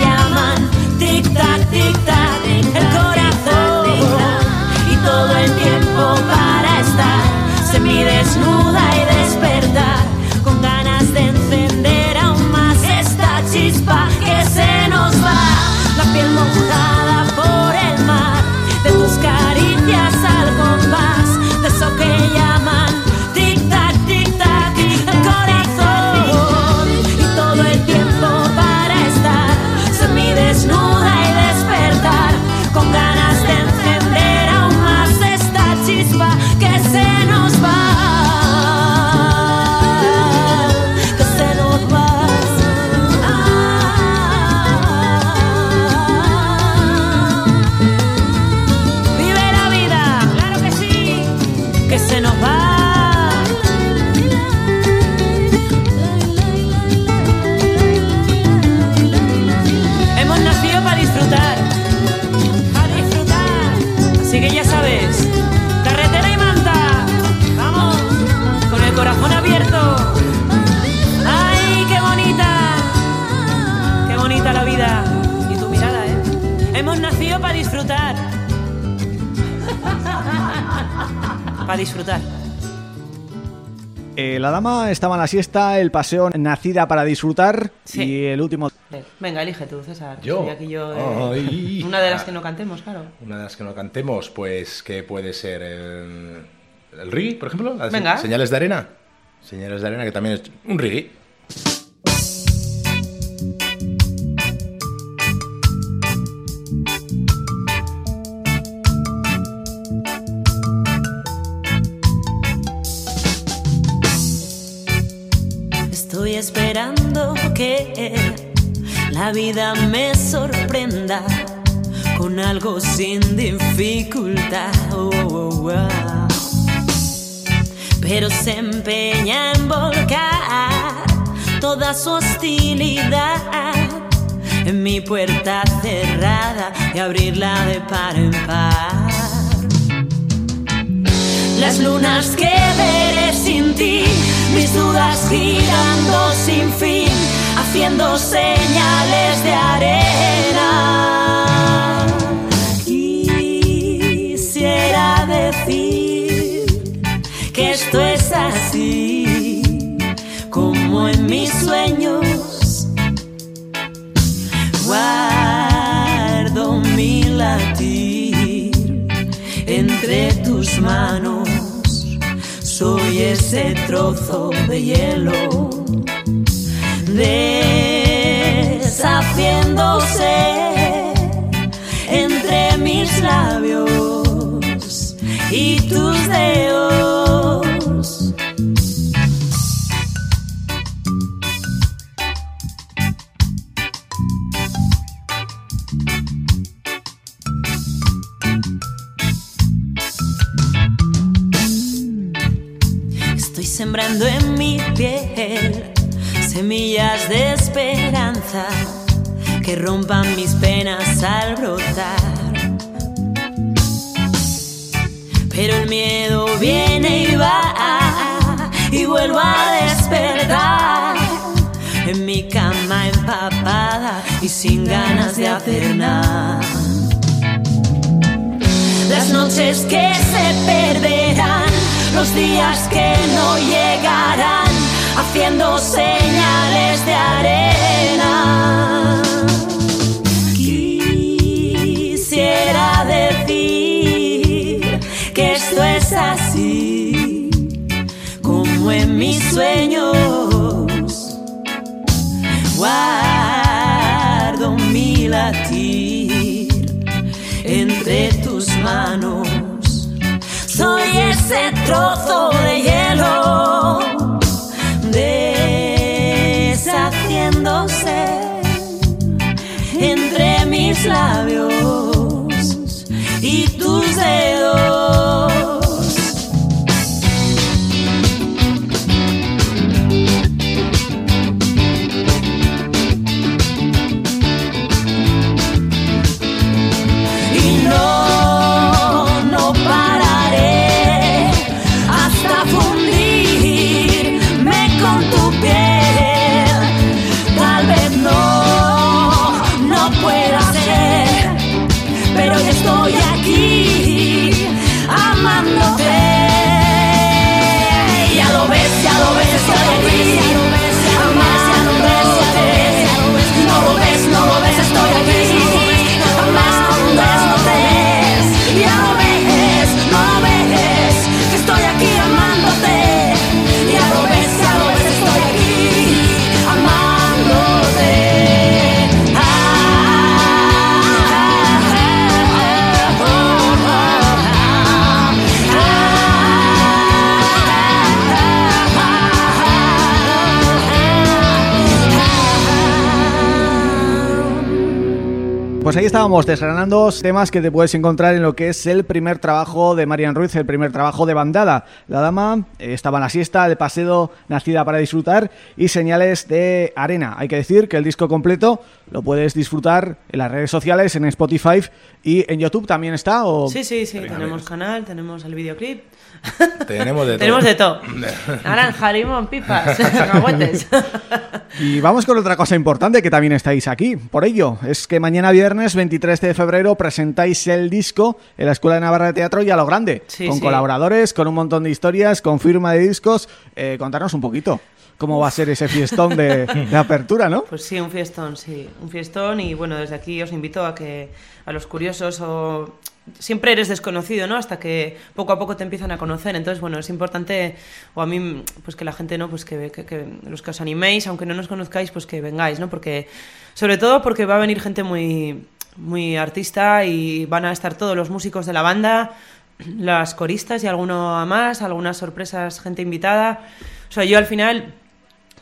Speaker 2: Para disfrutar. Eh,
Speaker 1: la dama estaba en la siesta, el paseo nacida para disfrutar
Speaker 3: Sí.
Speaker 1: y el último...
Speaker 3: Venga, elige tú, César.
Speaker 4: ¿Yo?
Speaker 3: Soy aquí yo, eh,
Speaker 4: Ay.
Speaker 3: una de las que no cantemos, claro.
Speaker 4: Una de las que no cantemos, pues, ¿qué puede ser? ¿El, el reggae, por ejemplo? ¿Las
Speaker 3: Venga.
Speaker 4: Señales de arena. Señales de arena, que también es un reggae.
Speaker 2: Que la vida me sorprenda con algo sin dificultad. Oh, oh, oh. Pero se empeña en volcar toda su hostilidad en mi puerta cerrada y abrirla de par en par. Las lunas que veré sin ti, mis dudas girando sin fin, haciendo señales de arena. Quisiera decir que esto es así, como en mis sueños. Guardo mi latir entre tus manos. Soy ese trozo de hielo deshaciéndose entre mis labios y tus dedos. Estoy sembrando en mi piel semillas de esperanza que rompan mis penas al brotar. Pero el miedo viene y va y vuelvo a despertar en mi cama empapada y sin ganas de hacer nada. Las noches que se perderán, los días que no llegarán, haciendo señales de arena. Quisiera decir que esto es así, como en mis sueños. Guardo mi latir entre tus manos. Soy ese trozo de hielo labios y tus dedos.
Speaker 1: Pues ahí estábamos desgranando temas que te puedes encontrar en lo que es el primer trabajo de Marian Ruiz, el primer trabajo de Bandada. La dama eh, estaba en la siesta, el paseo, nacida para disfrutar y señales de arena. Hay que decir que el disco completo lo puedes disfrutar en las redes sociales, en Spotify y en YouTube también está. ¿o?
Speaker 3: Sí, sí, sí, tenemos canal, tenemos el videoclip.
Speaker 4: Tenemos de todo.
Speaker 3: Tenemos de todo. Naranja, limón, pipas, cacahuetes.
Speaker 1: Y vamos con otra cosa importante que también estáis aquí. Por ello, es que mañana viernes 23 de febrero presentáis el disco en la Escuela de Navarra de Teatro y a lo grande.
Speaker 3: Sí,
Speaker 1: con
Speaker 3: sí.
Speaker 1: colaboradores, con un montón de historias, con firma de discos. Eh, contarnos un poquito cómo va a ser ese fiestón de, de apertura, ¿no?
Speaker 3: Pues sí, un fiestón, sí, un fiestón y bueno, desde aquí os invito a que a los curiosos o siempre eres desconocido, ¿no? Hasta que poco a poco te empiezan a conocer. Entonces, bueno, es importante o a mí pues que la gente, ¿no? Pues que, que- que los que os animéis, aunque no nos conozcáis, pues que vengáis, ¿no? Porque sobre todo porque va a venir gente muy muy artista y van a estar todos los músicos de la banda, las coristas y alguno más, algunas sorpresas, gente invitada. O sea, yo al final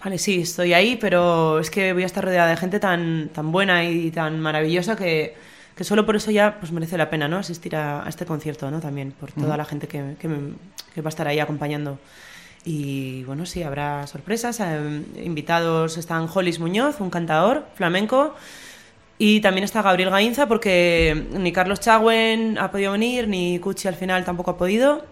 Speaker 3: Vale, sí, estoy ahí, pero es que voy a estar rodeada de gente tan, tan buena y tan maravillosa que, que solo por eso ya pues merece la pena ¿no? asistir a, a este concierto, ¿no? También, por toda
Speaker 9: Ujú.
Speaker 3: la gente que, que me- que va a estar ahí acompañando. Y bueno, sí, habrá sorpresas. eh, invitados están Hollis Muñoz, un cantador flamenco. Y también está Gabriel Gainza, porque ni Carlos Chagüen ha podido venir, ni Cuchi al final tampoco ha podido.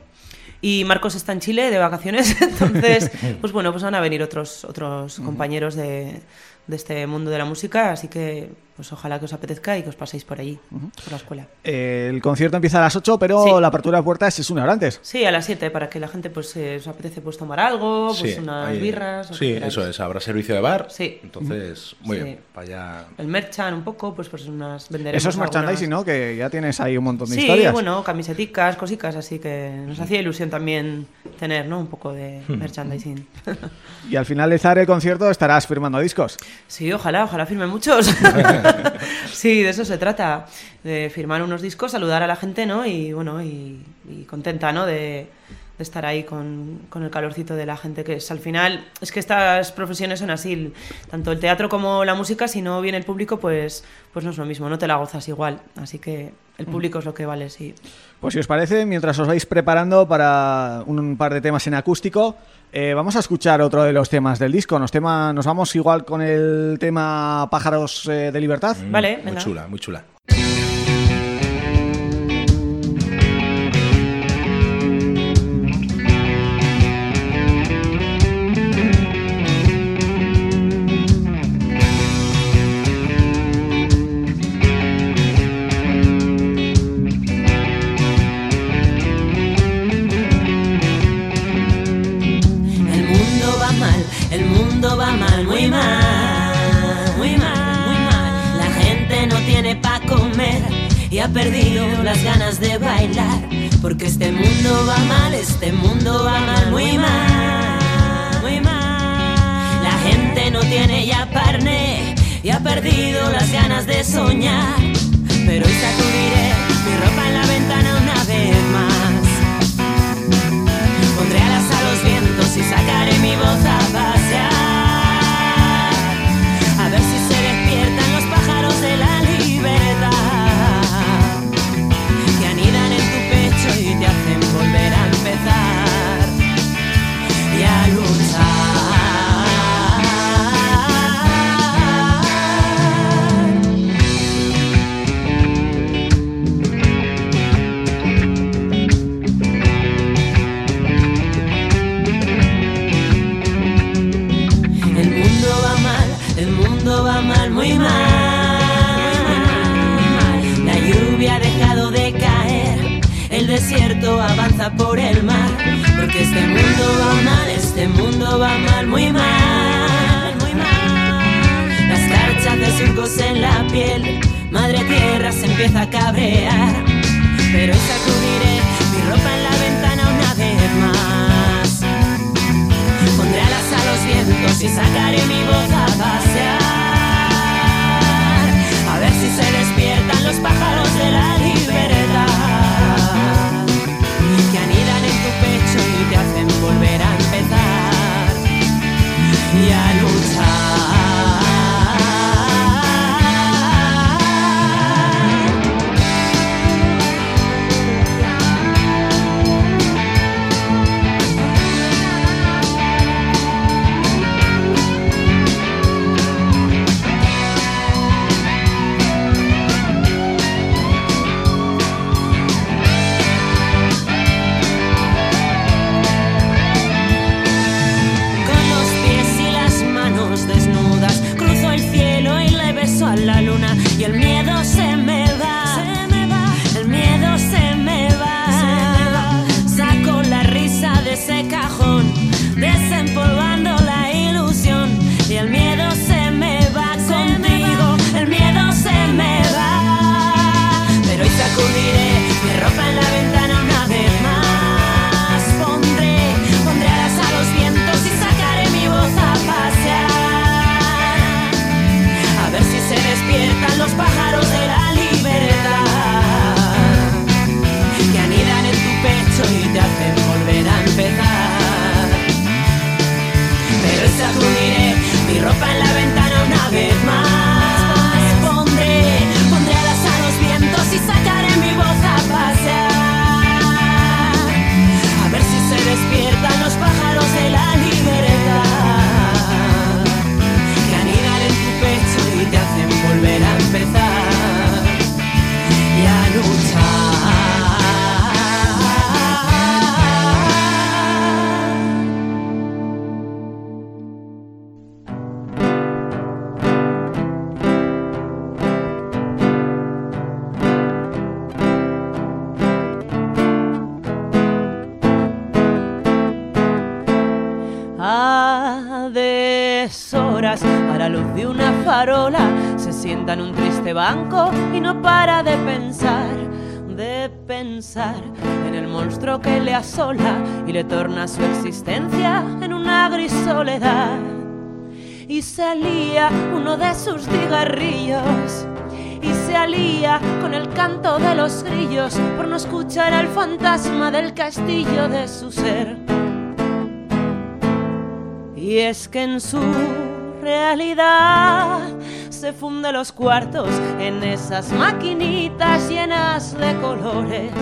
Speaker 3: Y Marcos está en Chile de vacaciones, entonces, pues bueno, pues van a venir otros, otros
Speaker 8: Ujú.
Speaker 3: compañeros de, de este mundo de la música, así que pues ojalá que os apetezca y que os paséis por allí, por la escuela.
Speaker 8: El concierto empieza a las 8, pero
Speaker 3: Sí.
Speaker 8: la apertura de puertas es una hora antes.
Speaker 3: Sí, a las 7, para que la gente pues eh, os apetece pues tomar algo, pues
Speaker 4: Sí,
Speaker 3: unas
Speaker 4: ahí-
Speaker 3: birras. o
Speaker 4: Sí, eso es. Habrá servicio de bar.
Speaker 3: Sí.
Speaker 4: Entonces, muy
Speaker 3: Sí.
Speaker 4: bien. Para allá.
Speaker 3: El merchan un poco, pues pues unas venderemos
Speaker 8: Eso es
Speaker 3: algunas-
Speaker 8: merchandising, ¿no? Que ya tienes ahí un montón de
Speaker 3: Sí,
Speaker 8: historias.
Speaker 3: bueno, camiseticas, cositas, así que nos hacía ilusión también tener, ¿no? Un poco de merchandising.
Speaker 8: Y al finalizar el concierto estarás firmando discos.
Speaker 3: Sí, ojalá, ojalá firme muchos. sí, de eso se trata, de firmar unos discos, saludar a la gente, ¿no? Y bueno, y, y contenta, ¿no? De, de estar ahí con, con el calorcito de la gente, que es al final, es que estas profesiones son así, tanto el teatro como la música, si no viene el público, pues, pues no es lo mismo, no te la gozas igual. Así que el público es lo que vale, sí.
Speaker 8: Pues si os parece, mientras os vais preparando para un par de temas en acústico, eh, vamos a escuchar otro de los temas del disco. Nos, tema, nos vamos igual con el tema Pájaros eh, de Libertad.
Speaker 3: Vale,
Speaker 4: Muy chula, muy chula.
Speaker 2: Perdido las ganas de bailar. Porque este mundo va mal, este mundo va mal, muy mal, muy mal. La gente no tiene ya parné y ha perdido las ganas de soñar. Pero hoy sacudiré mi ropa en la ventana una vez más. Pondré alas a los vientos y sacaré mi voz a pasear.
Speaker 3: Deshoras, a la luz de una farola, se sienta en un triste banco y no para de pensar, de pensar en el monstruo que le asola y le torna su existencia en una gris soledad. Y salía uno de sus cigarrillos y se alía con el canto de los grillos por no escuchar al fantasma del castillo de su ser. Y es que en su realidad se funde los cuartos en esas maquinitas llenas de colores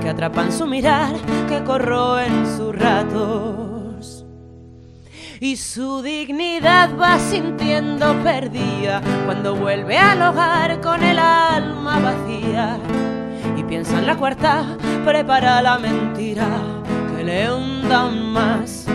Speaker 3: que atrapan su mirar, que corroen sus ratos. Y su dignidad va sintiendo perdida cuando vuelve al hogar con el alma vacía. Y piensa en la cuarta, prepara la mentira que le hunda más.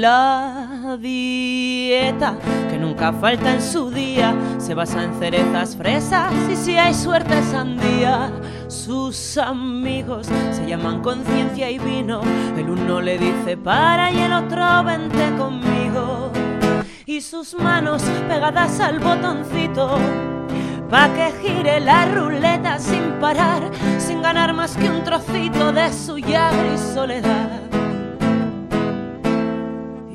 Speaker 3: La dieta que nunca falta en su día se basa en cerezas, fresas y si hay suerte sandía. Sus amigos se llaman conciencia y vino. El uno le dice para y el otro vente conmigo. Y sus manos pegadas al botoncito pa' que gire la ruleta sin parar, sin ganar más que un trocito de su llaga y soledad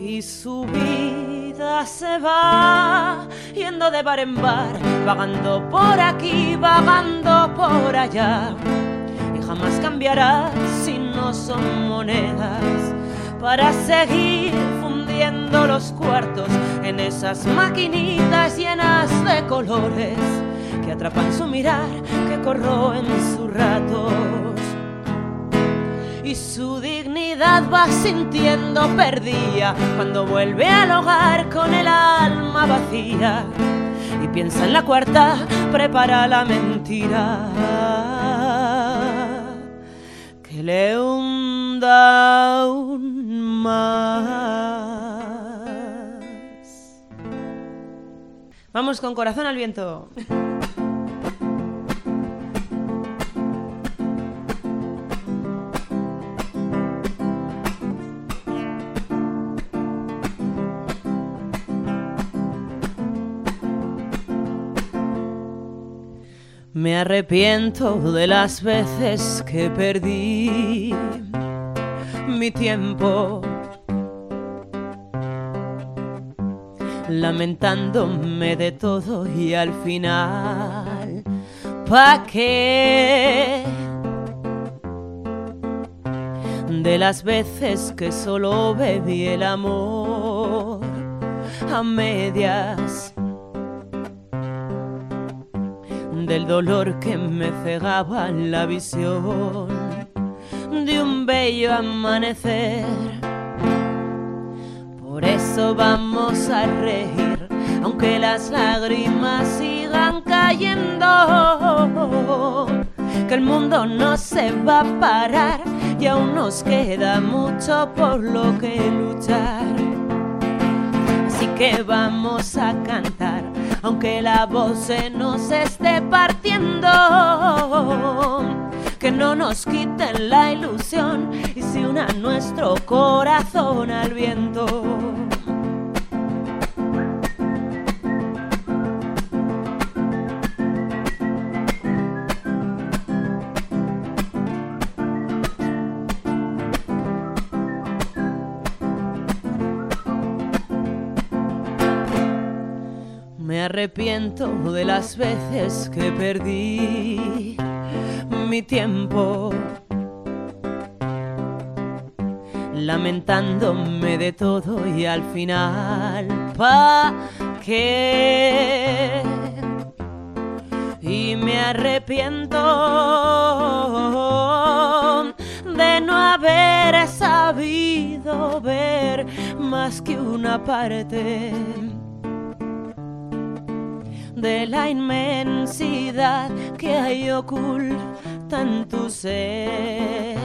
Speaker 3: y su vida se va yendo de bar en bar, vagando por aquí, vagando por allá. Y jamás cambiará si no son monedas para seguir fundiendo los cuartos en esas maquinitas llenas de colores que atrapan su mirar, que corroen sus ratos y su dignidad va sintiendo perdida cuando vuelve al hogar con el alma vacía y piensa en la cuarta, prepara la mentira que le hunda aún más. Vamos con corazón al viento. Me arrepiento de las veces que perdí mi tiempo lamentándome de todo y al final ¿pa qué? De las veces que solo bebí el amor a medias del dolor que me cegaba la visión de un bello amanecer. Por eso vamos a reír, aunque las lágrimas sigan cayendo. Que el mundo no se va a parar y aún nos queda mucho por lo que luchar. Así que vamos a cantar aunque la voz se nos esté partiendo. Que no nos quiten la ilusión y si una nuestro corazón al viento. Arrepiento de las veces que perdí mi tiempo. Lamentándome de todo y al final, ¿pa' qué? Y me arrepiento de no haber sabido ver más que una parte de la inmensidad que hay oculta en tu ser,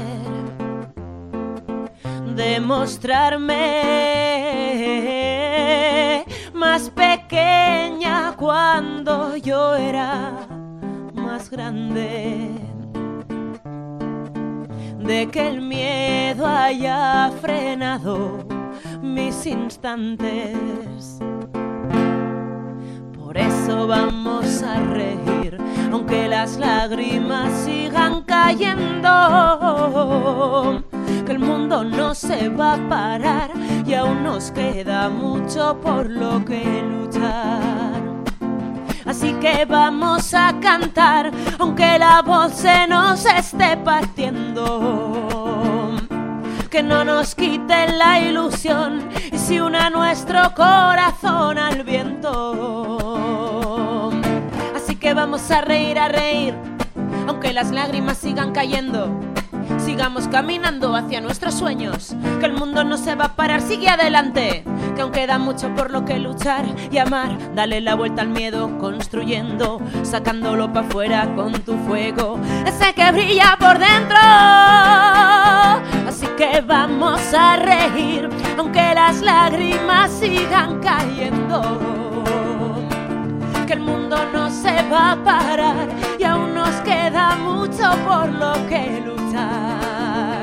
Speaker 2: demostrarme más pequeña cuando yo era más grande. De que el miedo haya frenado mis instantes. Por eso vamos a reír, aunque las lágrimas sigan cayendo. Que el mundo no se va a parar y aún nos queda mucho por lo que luchar. Así que vamos a cantar, aunque la voz se nos esté partiendo. Que no nos quiten la ilusión y si una nuestro corazón al viento. Que vamos a reír, a reír, aunque las lágrimas sigan cayendo. Sigamos caminando hacia nuestros sueños, que el mundo no se va a parar, sigue adelante, que aún queda mucho por lo que luchar y amar. Dale la vuelta al miedo, construyendo, sacándolo para afuera con tu fuego, ese que brilla por dentro. Así que vamos a reír, aunque las lágrimas sigan cayendo que el mundo no se va a parar y aún nos queda mucho por lo que luchar.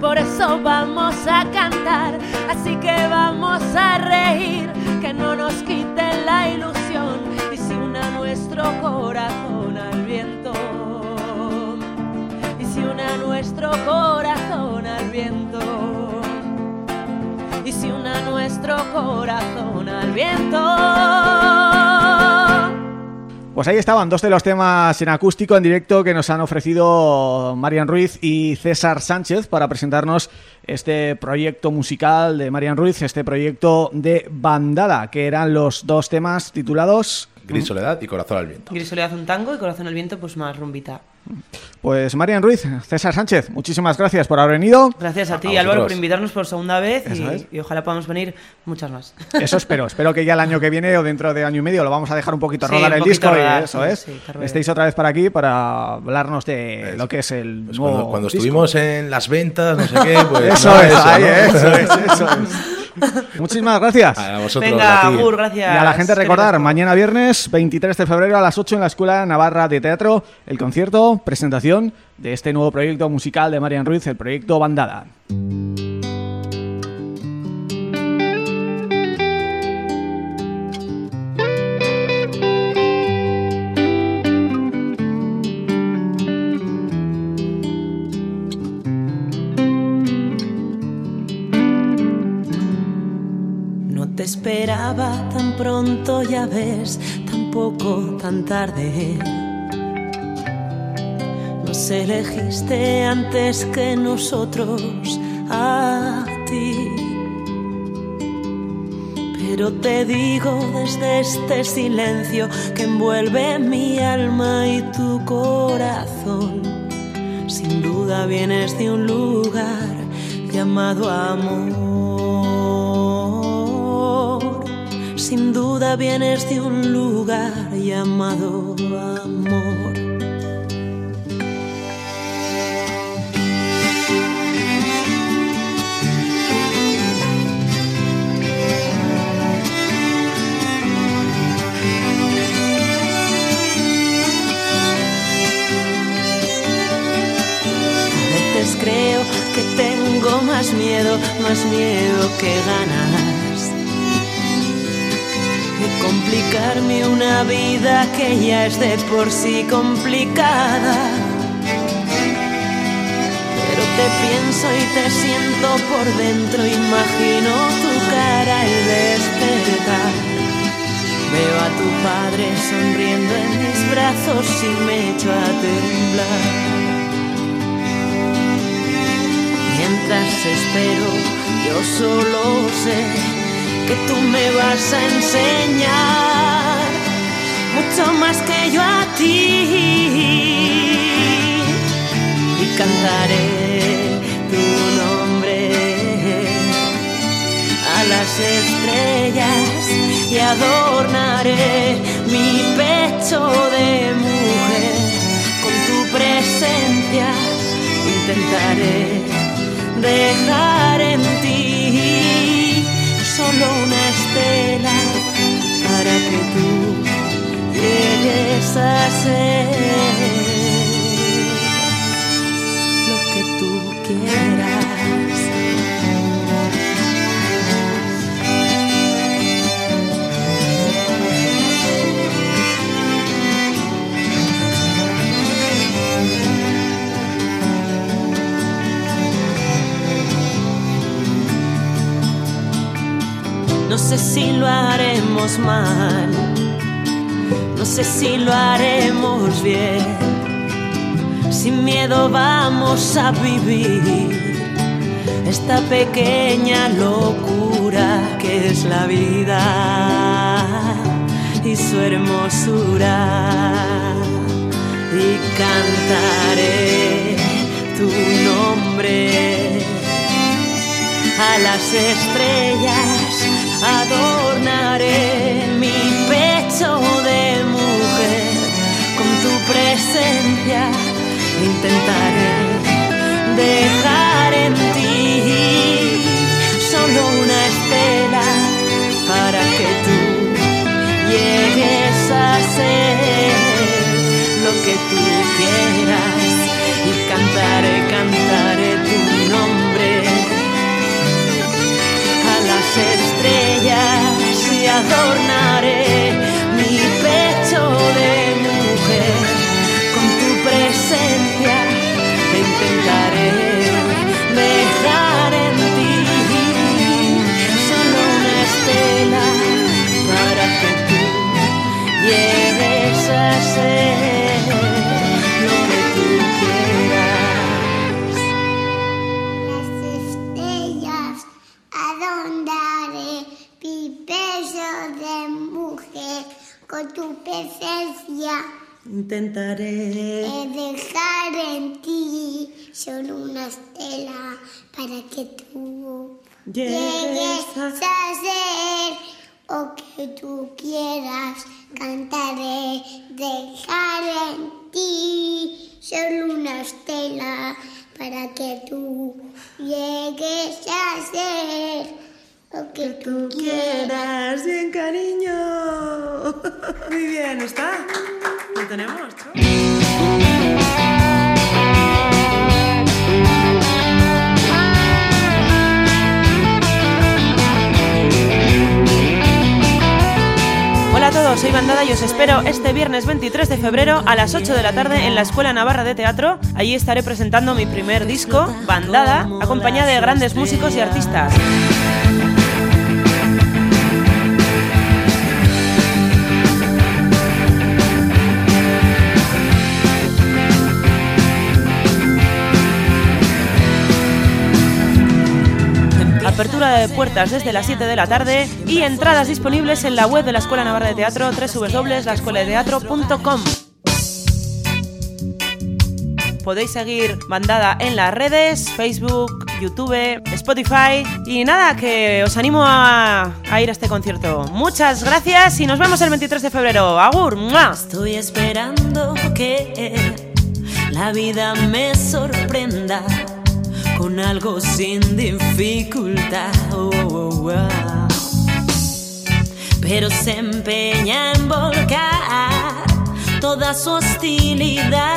Speaker 2: Por eso vamos a cantar, así que vamos a reír, que no nos quiten la ilusión y si una nuestro corazón al viento. Y si una nuestro corazón al viento. Y si una nuestro corazón al viento.
Speaker 1: Pues ahí estaban dos de los temas en acústico, en directo, que nos han ofrecido Marian Ruiz y César Sánchez para presentarnos este proyecto musical de Marian Ruiz, este proyecto de Bandada, que eran los dos temas titulados...
Speaker 4: Gris Soledad y Corazón al Viento.
Speaker 3: Gris Soledad un tango y Corazón al Viento pues más rumbita.
Speaker 1: Pues Marian Ruiz, César Sánchez, muchísimas gracias por haber venido.
Speaker 3: Gracias a ti,
Speaker 4: A
Speaker 3: Álvaro, por invitarnos por segunda vez
Speaker 1: Eso
Speaker 3: y, y ojalá podamos venir muchas más.
Speaker 1: Eso espero, espero que ya el año que viene o dentro de año y medio lo vamos a dejar un poquito
Speaker 3: Sí,
Speaker 1: rodar
Speaker 3: un
Speaker 1: el
Speaker 3: poquito
Speaker 1: disco
Speaker 3: rodar,
Speaker 1: y eso
Speaker 3: sí,
Speaker 1: es.
Speaker 3: sí.
Speaker 1: Estéis otra vez por aquí para hablarnos de lo que es el
Speaker 4: Pues
Speaker 1: nuevo
Speaker 4: cuando, cuando
Speaker 1: disco.
Speaker 4: estuvimos en las ventas, no sé qué, pues...
Speaker 1: Eso
Speaker 4: no,
Speaker 1: es, ahí,
Speaker 4: ¿no?
Speaker 1: eso es, eso es. Muchísimas gracias.
Speaker 4: A vosotros,
Speaker 3: Venga,
Speaker 4: a.
Speaker 3: Agur,
Speaker 1: Y
Speaker 3: gracias.
Speaker 1: a la gente recordar, mañana viernes 23 de febrero a las 8 en la Escuela Navarra de Teatro, el concierto, presentación de este nuevo proyecto musical de Marian Ruiz, el proyecto Bandada.
Speaker 2: Te esperaba tan pronto, ya ves, tampoco tan tarde. Nos elegiste antes que nosotros a ti. Pero te digo desde este silencio que envuelve mi alma y tu corazón. Sin duda vienes de un lugar llamado amor. Sin duda vienes de un lugar llamado amor. A veces creo que tengo más miedo, más miedo que ganas. Complicarme una vida que ya es de por sí complicada. Pero te pienso y te siento por dentro, imagino tu cara al despertar. Veo a tu padre sonriendo en mis brazos y me echo a temblar. Mientras espero, yo solo sé que tú me vas a enseñar mucho más que yo a ti. Y cantaré tu nombre a las estrellas y adornaré mi pecho de mujer con tu presencia. Intentaré dejar en ti una estela para que tú llegues a ser No sé si lo haremos mal, no sé si lo haremos bien. Sin miedo vamos a vivir esta pequeña locura que es la vida y su hermosura. Y cantaré tu nombre a las estrellas adornaré mi pecho de mujer con tu presencia. Intentaré Intentaré dejar en ti solo una estela para que tú llegues a ser
Speaker 9: o que tú quieras. Cantaré, dejar en ti solo una estela para que tú llegues a ser lo que tú quieras.
Speaker 3: Bien, cariño. Muy bien, ¿está? Lo tenemos. Hola a todos, soy Bandada y os espero este viernes 23 de febrero a las 8 de la tarde en la Escuela Navarra de Teatro. Allí estaré presentando mi primer disco, Bandada, acompañada de grandes músicos y artistas. Apertura de puertas desde las 7 de la tarde y entradas disponibles en la web de la Escuela Navarra de Teatro www.laescueladeteatro.com. Podéis seguir Bandada en las redes, Facebook, YouTube, Spotify y nada, que os animo a, ir a este concierto. Muchas gracias y nos vemos el 23 de febrero. Agur. ¡mua!
Speaker 2: Estoy esperando que la vida me sorprenda con algo sin dificultad. Oh, oh, oh. Pero se empeña en volcar toda su hostilidad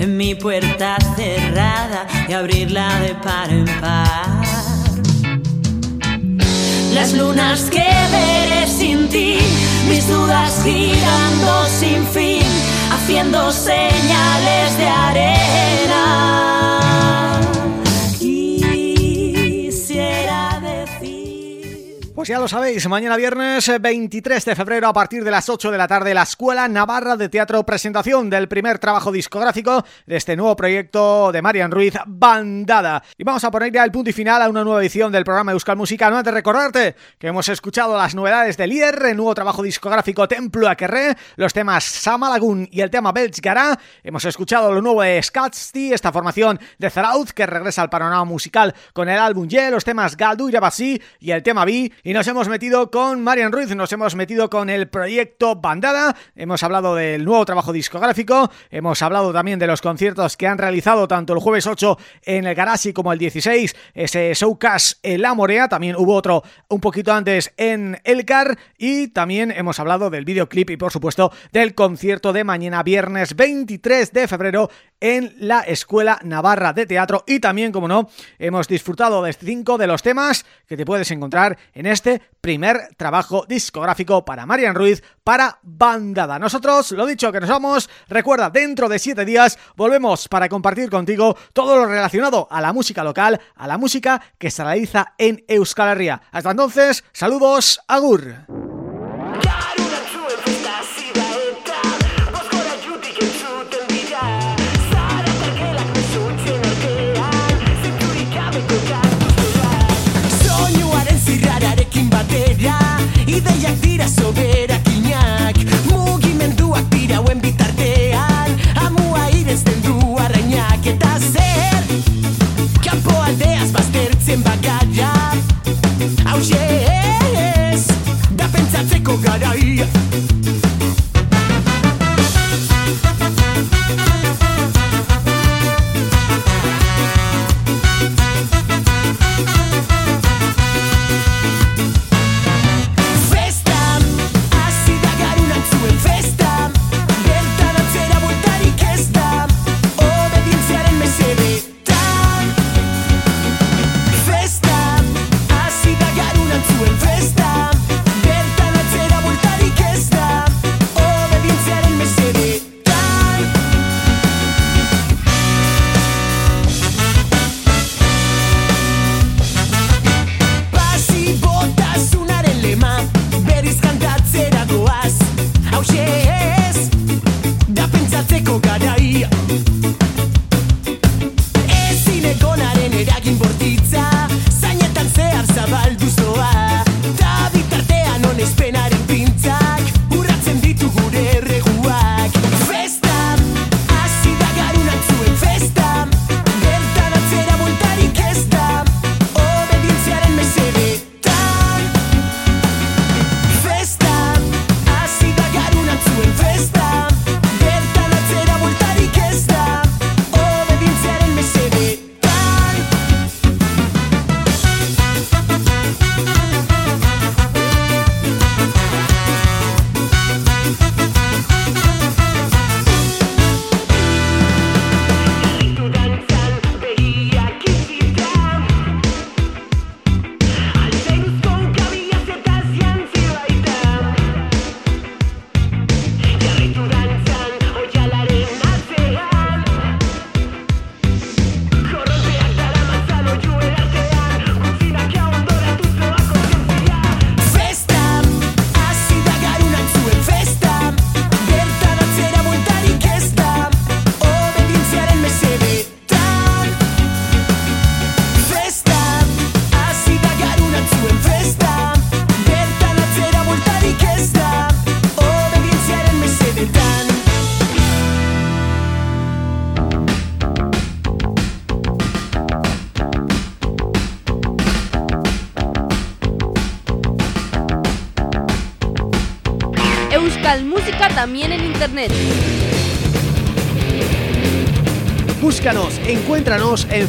Speaker 2: en mi puerta cerrada y abrirla de par en par. Las lunas que veré sin ti, mis dudas girando sin fin, haciendo señales de arena.
Speaker 1: Pues ya lo sabéis, mañana viernes eh, 23 de febrero a partir de las 8 de la tarde la Escuela Navarra de Teatro presentación del primer trabajo discográfico de este nuevo proyecto de Marian Ruiz, Bandada. Y vamos a poner ya el punto y final a una nueva edición del programa Euskal Música, no antes de recordarte que hemos escuchado las novedades del IER, el nuevo trabajo discográfico Templo Aquerré, los temas Samalagun y el tema Belch Gara, hemos escuchado lo nuevo de Skatsti, esta formación de Zarauz que regresa al panorama musical con el álbum Ye, los temas Galdu y Yabasi y el tema B, y y nos hemos metido con Marian Ruiz, nos hemos metido con el proyecto Bandada, hemos hablado del nuevo trabajo discográfico, hemos hablado también de los conciertos que han realizado tanto el jueves 8 en el Garasi como el 16, ese showcase en La Morea, también hubo otro un poquito antes en El Car y también hemos hablado del videoclip y por supuesto del concierto de mañana viernes 23 de febrero en la Escuela Navarra de Teatro y también, como no, hemos disfrutado de cinco de los temas que te puedes encontrar en este primer trabajo discográfico para Marian Ruiz, para Bandada. Nosotros, lo dicho, que nos vamos, recuerda, dentro de siete días volvemos para compartir contigo todo lo relacionado a la música local, a la música que se realiza en Euskal Herria. Hasta entonces, saludos, agur.
Speaker 7: Ideiak dira soberakinak. Mugimenduak dira hauen bitartean. Amua irezten du arrainak. Eta zer? Kampo aldeaz baztertzen bagara. Hauxe ez Da pentsatzeko garaia